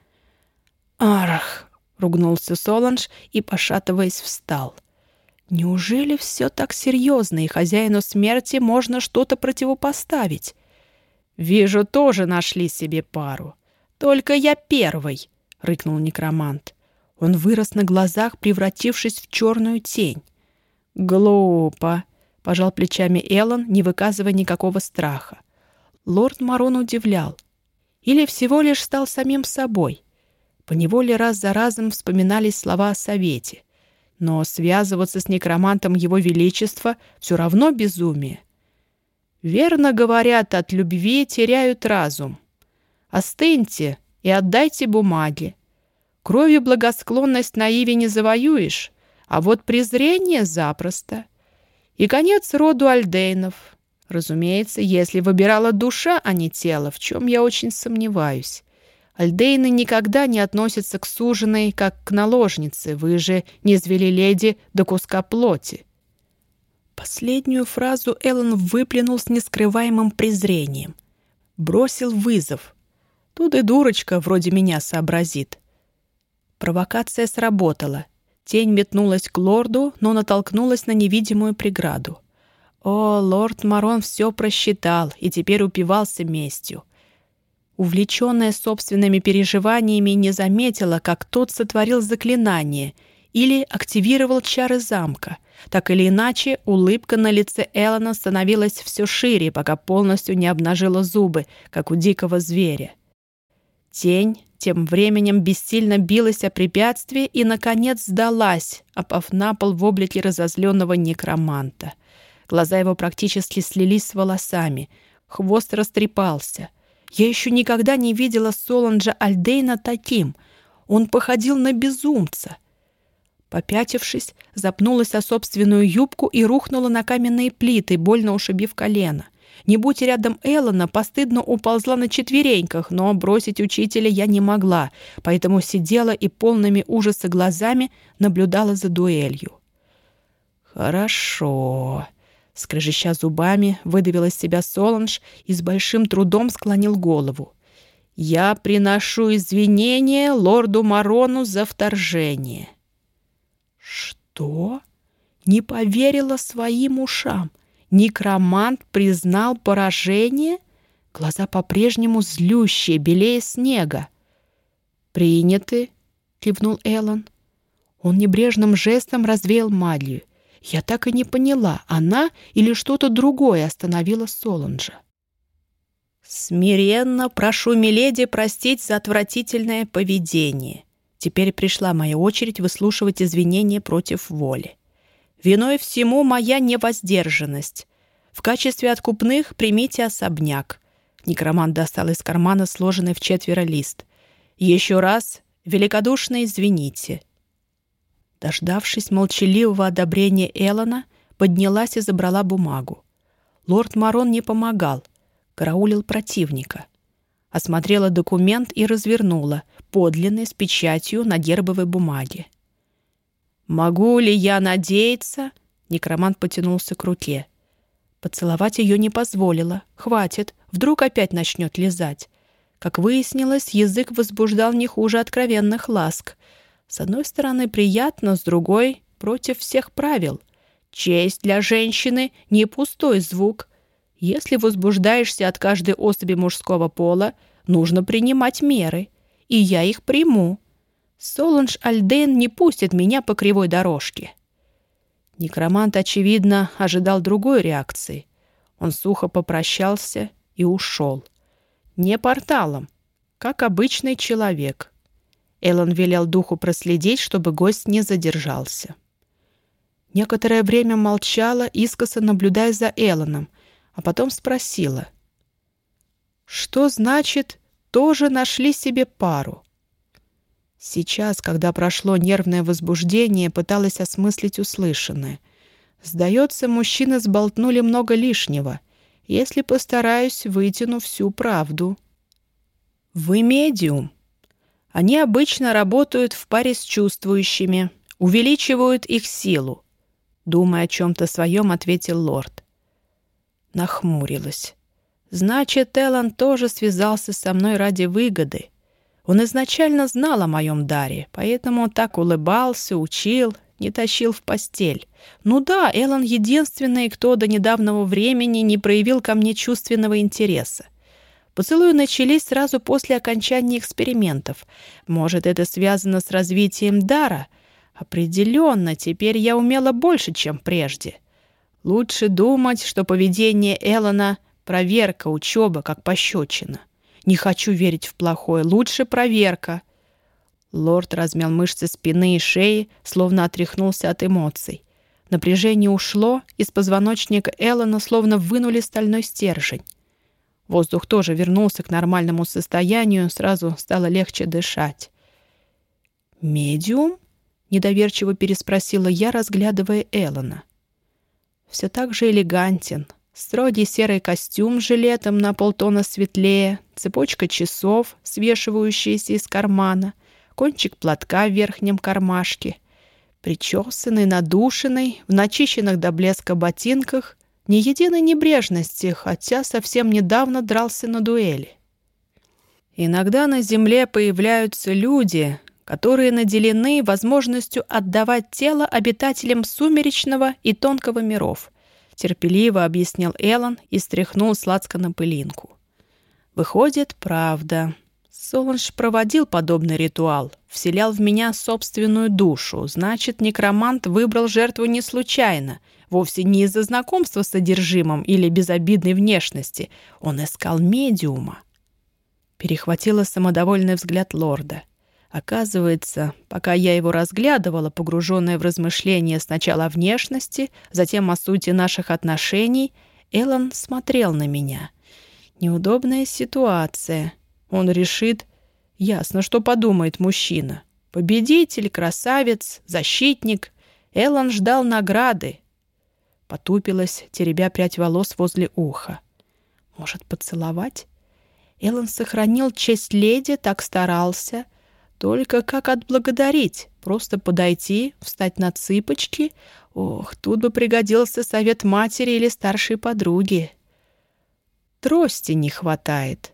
A: «Арх!» — ругнулся Соланж и, пошатываясь, встал. «Неужели все так серьезно, и хозяину смерти можно что-то противопоставить?» «Вижу, тоже нашли себе пару. Только я первый!» — рыкнул некромант. Он вырос на глазах, превратившись в черную тень. «Глупо!» — пожал плечами Эллен, не выказывая никакого страха лорд Марон удивлял. Или всего лишь стал самим собой. Поневоле раз за разом вспоминались слова о совете. Но связываться с некромантом его величества все равно безумие. Верно говорят, от любви теряют разум. Остыньте и отдайте бумаги. Кровью благосклонность наиве не завоюешь, а вот презрение запросто. И конец роду Альдейнов — Разумеется, если выбирала душа, а не тело, в чем я очень сомневаюсь. Альдейны никогда не относятся к суженой, как к наложнице. Вы же не звели леди до куска плоти. Последнюю фразу Эллен выплюнул с нескрываемым презрением. Бросил вызов. Тут и дурочка вроде меня сообразит. Провокация сработала. Тень метнулась к лорду, но натолкнулась на невидимую преграду. О, лорд Марон все просчитал и теперь упивался местью. Увлеченная собственными переживаниями, не заметила, как тот сотворил заклинание или активировал чары замка. Так или иначе, улыбка на лице Эллона становилась все шире, пока полностью не обнажила зубы, как у дикого зверя. Тень тем временем бессильно билась о препятствии и, наконец, сдалась, опав на пол в облике разозленного некроманта — Глаза его практически слились с волосами. Хвост растрепался. Я еще никогда не видела Соланджа Альдейна таким. Он походил на безумца. Попятившись, запнулась о собственную юбку и рухнула на каменные плиты, больно ушибив колено. Не будь рядом Эллона, постыдно уползла на четвереньках, но бросить учителя я не могла, поэтому сидела и полными ужаса глазами наблюдала за дуэлью. «Хорошо», Скрежеща зубами, выдавил из себя Соланж и с большим трудом склонил голову. «Я приношу извинения лорду Марону за вторжение». «Что?» Не поверила своим ушам. Некромант признал поражение? Глаза по-прежнему злющие, белее снега. «Приняты», — кивнул Эллен. Он небрежным жестом развеял магию. Я так и не поняла, она или что-то другое остановила Соланжа. «Смиренно прошу Миледи простить за отвратительное поведение. Теперь пришла моя очередь выслушивать извинения против воли. Виной всему моя невоздержанность. В качестве откупных примите особняк». Некромант достал из кармана сложенный в четверо лист. «Еще раз великодушно извините. Дождавшись молчаливого одобрения Эллона, поднялась и забрала бумагу. Лорд Марон не помогал, караулил противника. Осмотрела документ и развернула, подлинный с печатью на гербовой бумаге. «Могу ли я надеяться?» Некромант потянулся к руке. Поцеловать ее не позволила. Хватит, вдруг опять начнет лизать. Как выяснилось, язык возбуждал не хуже откровенных ласк — с одной стороны, приятно, с другой — против всех правил. Честь для женщины — не пустой звук. Если возбуждаешься от каждой особи мужского пола, нужно принимать меры. И я их приму. Соланж Альден не пустит меня по кривой дорожке. Некромант, очевидно, ожидал другой реакции. Он сухо попрощался и ушел. Не порталом, как обычный человек — Эллен велел духу проследить, чтобы гость не задержался. Некоторое время молчала, искоса наблюдая за Эллоном, а потом спросила. «Что значит, тоже нашли себе пару?» Сейчас, когда прошло нервное возбуждение, пыталась осмыслить услышанное. Сдается, мужчины сболтнули много лишнего. Если постараюсь, вытяну всю правду. «Вы медиум», они обычно работают в паре с чувствующими, увеличивают их силу. Думая о чем-то своем, ответил лорд. Нахмурилась. Значит, Эллен тоже связался со мной ради выгоды. Он изначально знал о моем даре, поэтому так улыбался, учил, не тащил в постель. Ну да, Эллен единственный, кто до недавнего времени не проявил ко мне чувственного интереса. Поцелуи начались сразу после окончания экспериментов. Может, это связано с развитием дара? Определенно, теперь я умела больше, чем прежде. Лучше думать, что поведение Эллона — проверка, учеба, как пощечина. Не хочу верить в плохое, лучше проверка. Лорд размял мышцы спины и шеи, словно отряхнулся от эмоций. Напряжение ушло, из позвоночника Эллона словно вынули стальной стержень. Воздух тоже вернулся к нормальному состоянию, сразу стало легче дышать. «Медиум?» — недоверчиво переспросила я, разглядывая Эллона. Все так же элегантен. Строгий серый костюм с жилетом на полтона светлее, цепочка часов, свешивающаяся из кармана, кончик платка в верхнем кармашке, причесанный, надушенный, в начищенных до блеска ботинках ни единой небрежности, хотя совсем недавно дрался на дуэли. Иногда на Земле появляются люди, которые наделены возможностью отдавать тело обитателям сумеречного и тонкого миров, терпеливо объяснил Эллен и стряхнул сладко на пылинку. Выходит, правда. Соланж проводил подобный ритуал, вселял в меня собственную душу, значит, некромант выбрал жертву не случайно — Вовсе не из-за знакомства с содержимым или безобидной внешности. Он искал медиума. Перехватила самодовольный взгляд лорда. Оказывается, пока я его разглядывала, погруженная в размышления сначала о внешности, затем о сути наших отношений, Эллен смотрел на меня. Неудобная ситуация. Он решит... Ясно, что подумает мужчина. Победитель, красавец, защитник. Эллен ждал награды. Потупилась, теребя прядь волос возле уха. Может, поцеловать? Эллен сохранил честь леди, так старался — только как отблагодарить? Просто подойти, встать на цыпочки? Ох, тут бы пригодился совет матери или старшей подруги. Трости не хватает.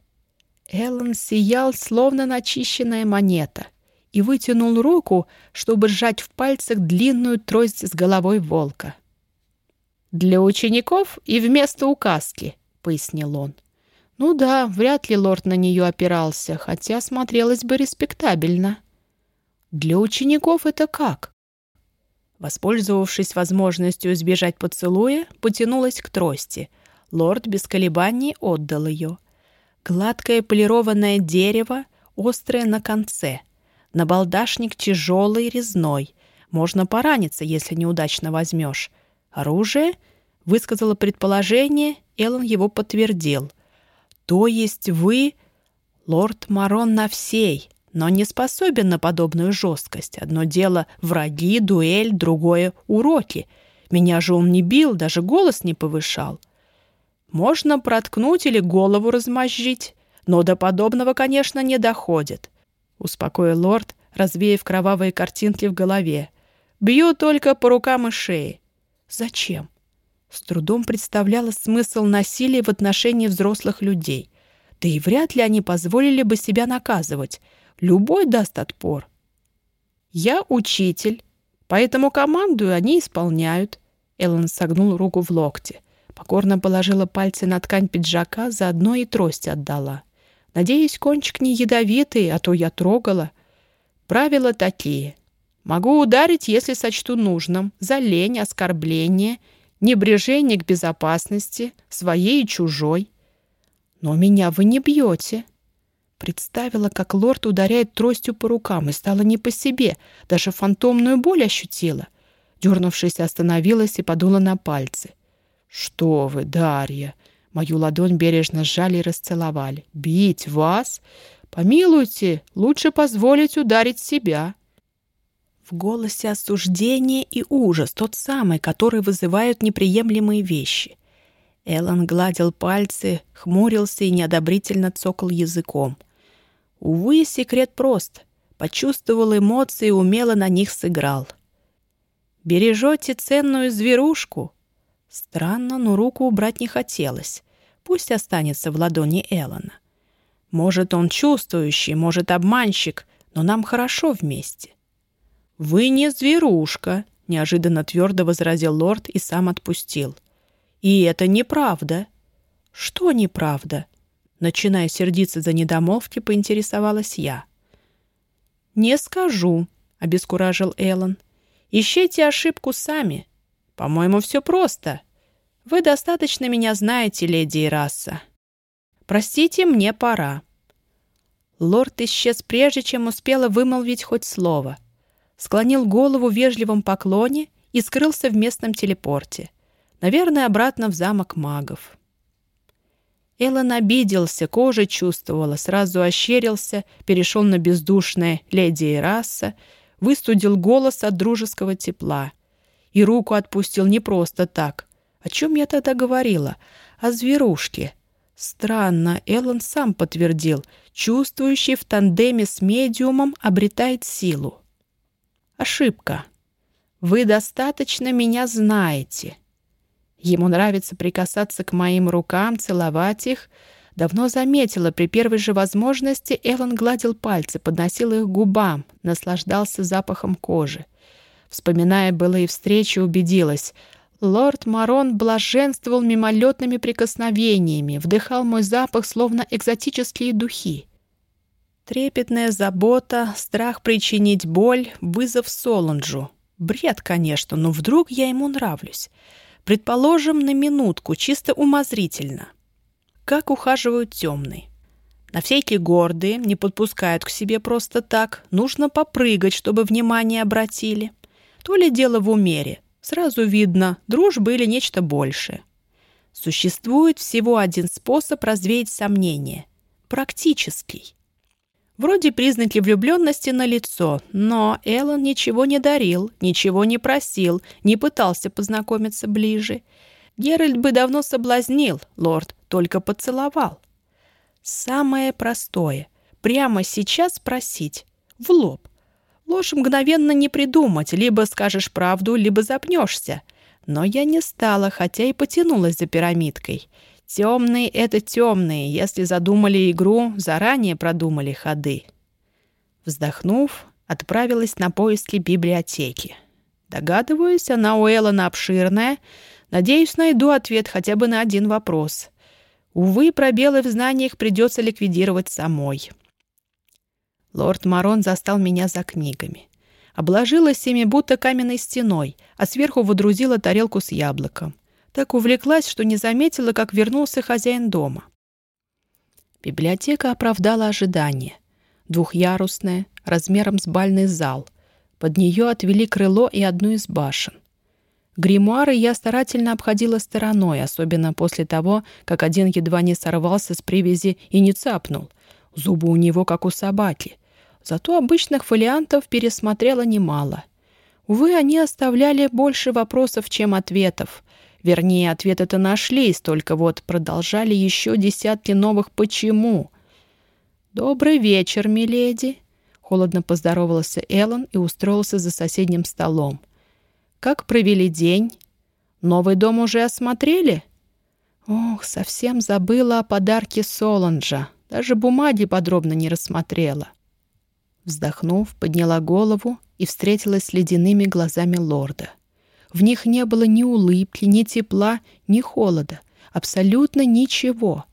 A: Эллен сиял, словно начищенная монета, и вытянул руку, чтобы сжать в пальцах длинную трость с головой волка. «Для учеников и вместо указки», — пояснил он. Ну да, вряд ли лорд на нее опирался, хотя смотрелось бы респектабельно. Для учеников это как? Воспользовавшись возможностью избежать поцелуя, потянулась к трости. Лорд без колебаний отдал ее. Гладкое полированное дерево, острое на конце. Набалдашник тяжелый, резной. Можно пораниться, если неудачно возьмешь. Оружие? Высказала предположение, Эллен его подтвердил — то есть вы, лорд Марон на всей, но не способен на подобную жесткость. Одно дело враги, дуэль, другое — уроки. Меня же он не бил, даже голос не повышал. Можно проткнуть или голову размозжить, но до подобного, конечно, не доходит. Успокоил лорд, развеяв кровавые картинки в голове. Бью только по рукам и шее. Зачем? С трудом представляла смысл насилия в отношении взрослых людей. Да и вряд ли они позволили бы себя наказывать. Любой даст отпор. «Я учитель, поэтому командую они исполняют». Эллен согнул руку в локте. Покорно положила пальцы на ткань пиджака, заодно и трость отдала. Надеюсь, кончик не ядовитый, а то я трогала. Правила такие. Могу ударить, если сочту нужным, за лень, оскорбление — небрежение к безопасности, своей и чужой. Но меня вы не бьете. Представила, как лорд ударяет тростью по рукам, и стало не по себе, даже фантомную боль ощутила. Дернувшись, остановилась и подула на пальцы. «Что вы, Дарья!» Мою ладонь бережно сжали и расцеловали. «Бить вас? Помилуйте, лучше позволить ударить себя». В голосе осуждение и ужас, тот самый, который вызывают неприемлемые вещи. Эллен гладил пальцы, хмурился и неодобрительно цокал языком. Увы, секрет прост. Почувствовал эмоции и умело на них сыграл. «Бережете ценную зверушку?» Странно, но руку убрать не хотелось. Пусть останется в ладони Эллена. Может, он чувствующий, может, обманщик, но нам хорошо вместе. «Вы не зверушка», — неожиданно твердо возразил лорд и сам отпустил. «И это неправда». «Что неправда?» Начиная сердиться за недомолвки, поинтересовалась я. «Не скажу», — обескуражил Эллен. «Ищите ошибку сами. По-моему, все просто. Вы достаточно меня знаете, леди Ираса. Простите, мне пора». Лорд исчез прежде, чем успела вымолвить хоть слово — склонил голову в вежливом поклоне и скрылся в местном телепорте. Наверное, обратно в замок магов. Эллен обиделся, кожа чувствовала, сразу ощерился, перешел на бездушное леди и выстудил голос от дружеского тепла. И руку отпустил не просто так. О чем я тогда говорила? О зверушке. Странно, Эллен сам подтвердил, чувствующий в тандеме с медиумом обретает силу. Ошибка. Вы достаточно меня знаете. Ему нравится прикасаться к моим рукам, целовать их. Давно заметила, при первой же возможности Эллен гладил пальцы, подносил их к губам, наслаждался запахом кожи. Вспоминая былые встречи, убедилась. Лорд Марон блаженствовал мимолетными прикосновениями, вдыхал мой запах, словно экзотические духи. Трепетная забота, страх причинить боль, вызов Соланджу. Бред, конечно, но вдруг я ему нравлюсь. Предположим, на минутку, чисто умозрительно. Как ухаживают темный. На всякие гордые не подпускают к себе просто так. Нужно попрыгать, чтобы внимание обратили. То ли дело в умере. Сразу видно, дружба или нечто большее. Существует всего один способ развеять сомнения. Практический. Вроде признаки влюбленности на лицо, но Эллен ничего не дарил, ничего не просил, не пытался познакомиться ближе. Геральт бы давно соблазнил, лорд только поцеловал. Самое простое — прямо сейчас спросить, в лоб. Ложь мгновенно не придумать, либо скажешь правду, либо запнешься. Но я не стала, хотя и потянулась за пирамидкой — Темные — это темные. Если задумали игру, заранее продумали ходы. Вздохнув, отправилась на поиски библиотеки. Догадываюсь, она у Эллона обширная. Надеюсь, найду ответ хотя бы на один вопрос. Увы, пробелы в знаниях придется ликвидировать самой. Лорд Марон застал меня за книгами. Обложилась ими будто каменной стеной, а сверху водрузила тарелку с яблоком. Так увлеклась, что не заметила, как вернулся хозяин дома. Библиотека оправдала ожидания. Двухъярусная, размером с бальный зал. Под нее отвели крыло и одну из башен. Гримуары я старательно обходила стороной, особенно после того, как один едва не сорвался с привязи и не цапнул. Зубы у него, как у собаки. Зато обычных фолиантов пересмотрела немало. Увы, они оставляли больше вопросов, чем ответов. Вернее, ответы-то нашлись, только вот продолжали еще десятки новых «почему». «Добрый вечер, миледи!» Холодно поздоровался Эллен и устроился за соседним столом. «Как провели день? Новый дом уже осмотрели?» Ох, совсем забыла о подарке Соланджа. Даже бумаги подробно не рассмотрела. Вздохнув, подняла голову и встретилась с ледяными глазами лорда. В них не было ни улыбки, ни тепла, ни холода. Абсолютно ничего.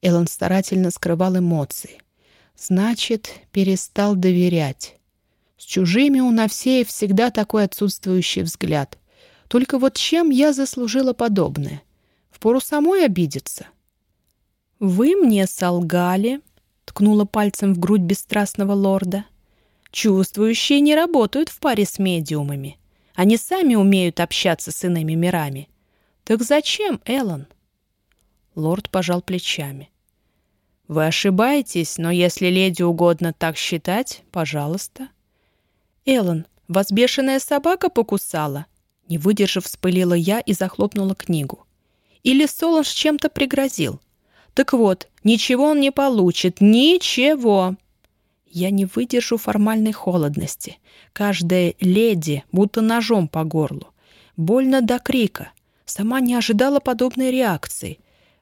A: Эллен старательно скрывал эмоции. Значит, перестал доверять. С чужими у Навсея всегда такой отсутствующий взгляд. Только вот чем я заслужила подобное? Впору самой обидеться. «Вы мне солгали», — ткнула пальцем в грудь бесстрастного лорда. «Чувствующие не работают в паре с медиумами. Они сами умеют общаться с иными мирами. Так зачем, Эллен? Лорд пожал плечами. Вы ошибаетесь, но если леди угодно так считать, пожалуйста. Эллен, вас бешеная собака покусала? Не выдержав, вспылила я и захлопнула книгу. Или Солонж чем-то пригрозил? Так вот, ничего он не получит. Ничего. Я не выдержу формальной холодности. Каждая леди будто ножом по горлу. Больно до крика. Сама не ожидала подобной реакции.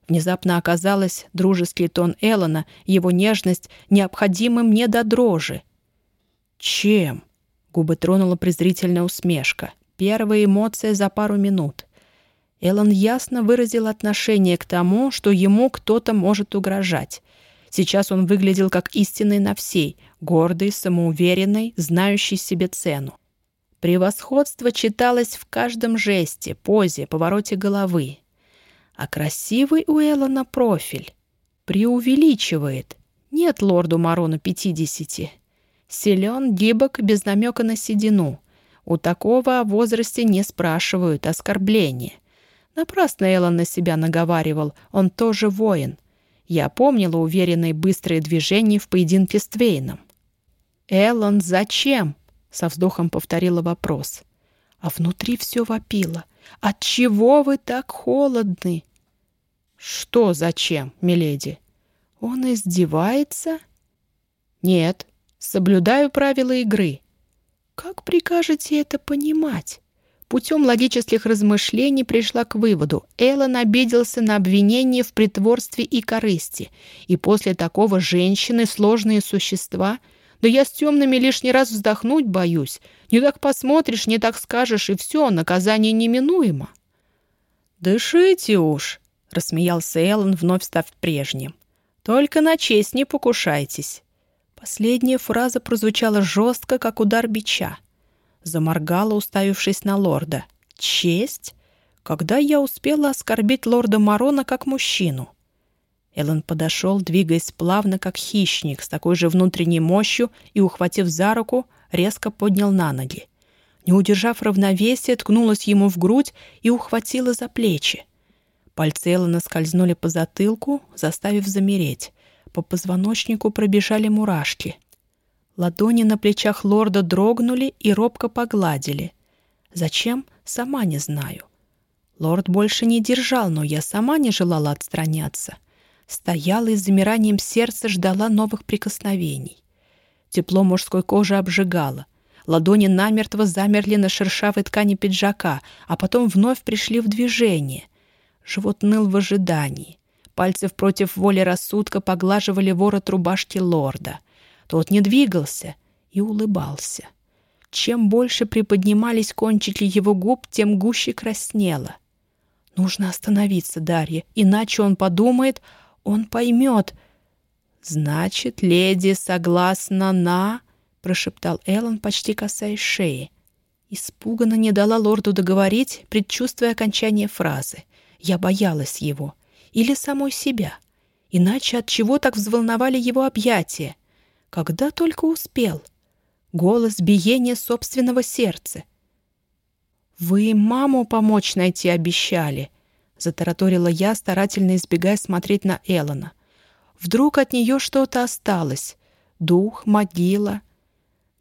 A: Внезапно оказалось дружеский тон Эллона, его нежность необходимым мне до дрожи. «Чем?» — губы тронула презрительная усмешка. Первая эмоция за пару минут. Эллен ясно выразил отношение к тому, что ему кто-то может угрожать. Сейчас он выглядел как истинный на всей, гордый, самоуверенный, знающий себе цену. Превосходство читалось в каждом жесте, позе, повороте головы. А красивый у Эллона профиль. Преувеличивает. Нет лорду Марону пятидесяти. Силен, гибок, без намека на седину. У такого о возрасте не спрашивают оскорбления. Напрасно Эллон на себя наговаривал, он тоже воин. Я помнила уверенные быстрые движения в поединке с Твейном. «Эллен, зачем?» — со вздохом повторила вопрос. А внутри все вопило. «Отчего вы так холодны?» «Что зачем, миледи?» «Он издевается?» «Нет, соблюдаю правила игры». «Как прикажете это понимать?» Путем логических размышлений пришла к выводу. Эллен обиделся на обвинение в притворстве и корысти. И после такого женщины сложные существа. Да я с темными лишний раз вздохнуть боюсь. Не так посмотришь, не так скажешь, и все, наказание неминуемо. «Дышите уж», — рассмеялся Эллен, вновь став прежним. «Только на честь не покушайтесь». Последняя фраза прозвучала жестко, как удар бича. Заморгала, уставившись на лорда. «Честь? Когда я успела оскорбить лорда Марона как мужчину?» Эллен подошел, двигаясь плавно, как хищник, с такой же внутренней мощью и, ухватив за руку, резко поднял на ноги. Не удержав равновесия, ткнулась ему в грудь и ухватила за плечи. Пальцы Эллена скользнули по затылку, заставив замереть. По позвоночнику пробежали мурашки. Ладони на плечах лорда дрогнули и робко погладили. Зачем? Сама не знаю. Лорд больше не держал, но я сама не желала отстраняться стояла и с замиранием сердца ждала новых прикосновений. Тепло мужской кожи обжигало. Ладони намертво замерли на шершавой ткани пиджака, а потом вновь пришли в движение. Живот ныл в ожидании. Пальцы против воли рассудка поглаживали ворот рубашки лорда. Тот не двигался и улыбался. Чем больше приподнимались кончики его губ, тем гуще краснело. Нужно остановиться, Дарья, иначе он подумает, он поймет. «Значит, леди согласна на...» — прошептал Эллен, почти касаясь шеи. Испуганно не дала лорду договорить, предчувствуя окончание фразы. Я боялась его. Или самой себя. Иначе от чего так взволновали его объятия? Когда только успел. Голос биения собственного сердца. «Вы маму помочь найти обещали», затараторила я, старательно избегая смотреть на Эллона. Вдруг от нее что-то осталось. Дух, могила.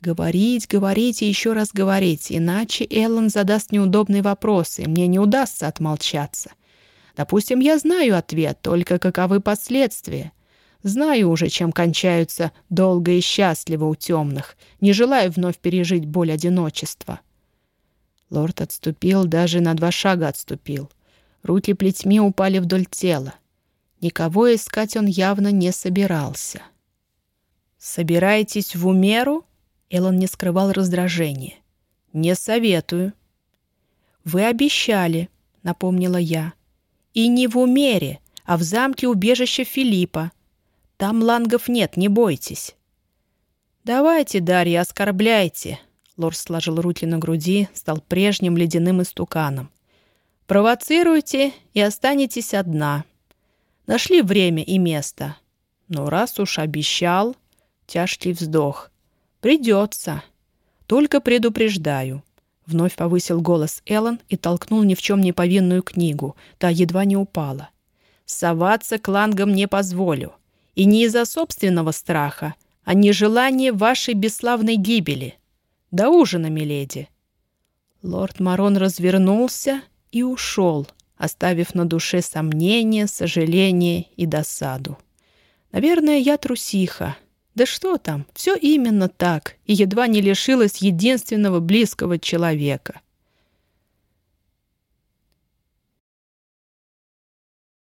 A: Говорить, говорить и еще раз говорить, иначе Эллен задаст неудобные вопросы, и мне не удастся отмолчаться. Допустим, я знаю ответ, только каковы последствия. Знаю уже, чем кончаются долго и счастливо у темных, не желаю вновь пережить боль одиночества. Лорд отступил, даже на два шага отступил — Руки плетьми упали вдоль тела. Никого искать он явно не собирался. «Собираетесь в умеру?» Элон не скрывал раздражения. «Не советую». «Вы обещали», — напомнила я. «И не в умере, а в замке убежища Филиппа. Там лангов нет, не бойтесь». «Давайте, Дарья, оскорбляйте», Лорд сложил руки на груди, стал прежним ледяным истуканом. Провоцируйте и останетесь одна. Нашли время и место. Но раз уж обещал, тяжкий вздох. Придется. Только предупреждаю. Вновь повысил голос Эллен и толкнул ни в чем не повинную книгу. Та едва не упала. Соваться к лангам не позволю. И не из-за собственного страха, а не желания вашей бесславной гибели. До ужина, миледи. Лорд Марон развернулся и ушел, оставив на душе сомнения, сожаление и досаду. Наверное, я трусиха. Да что там, все именно так, и едва не лишилась единственного близкого человека.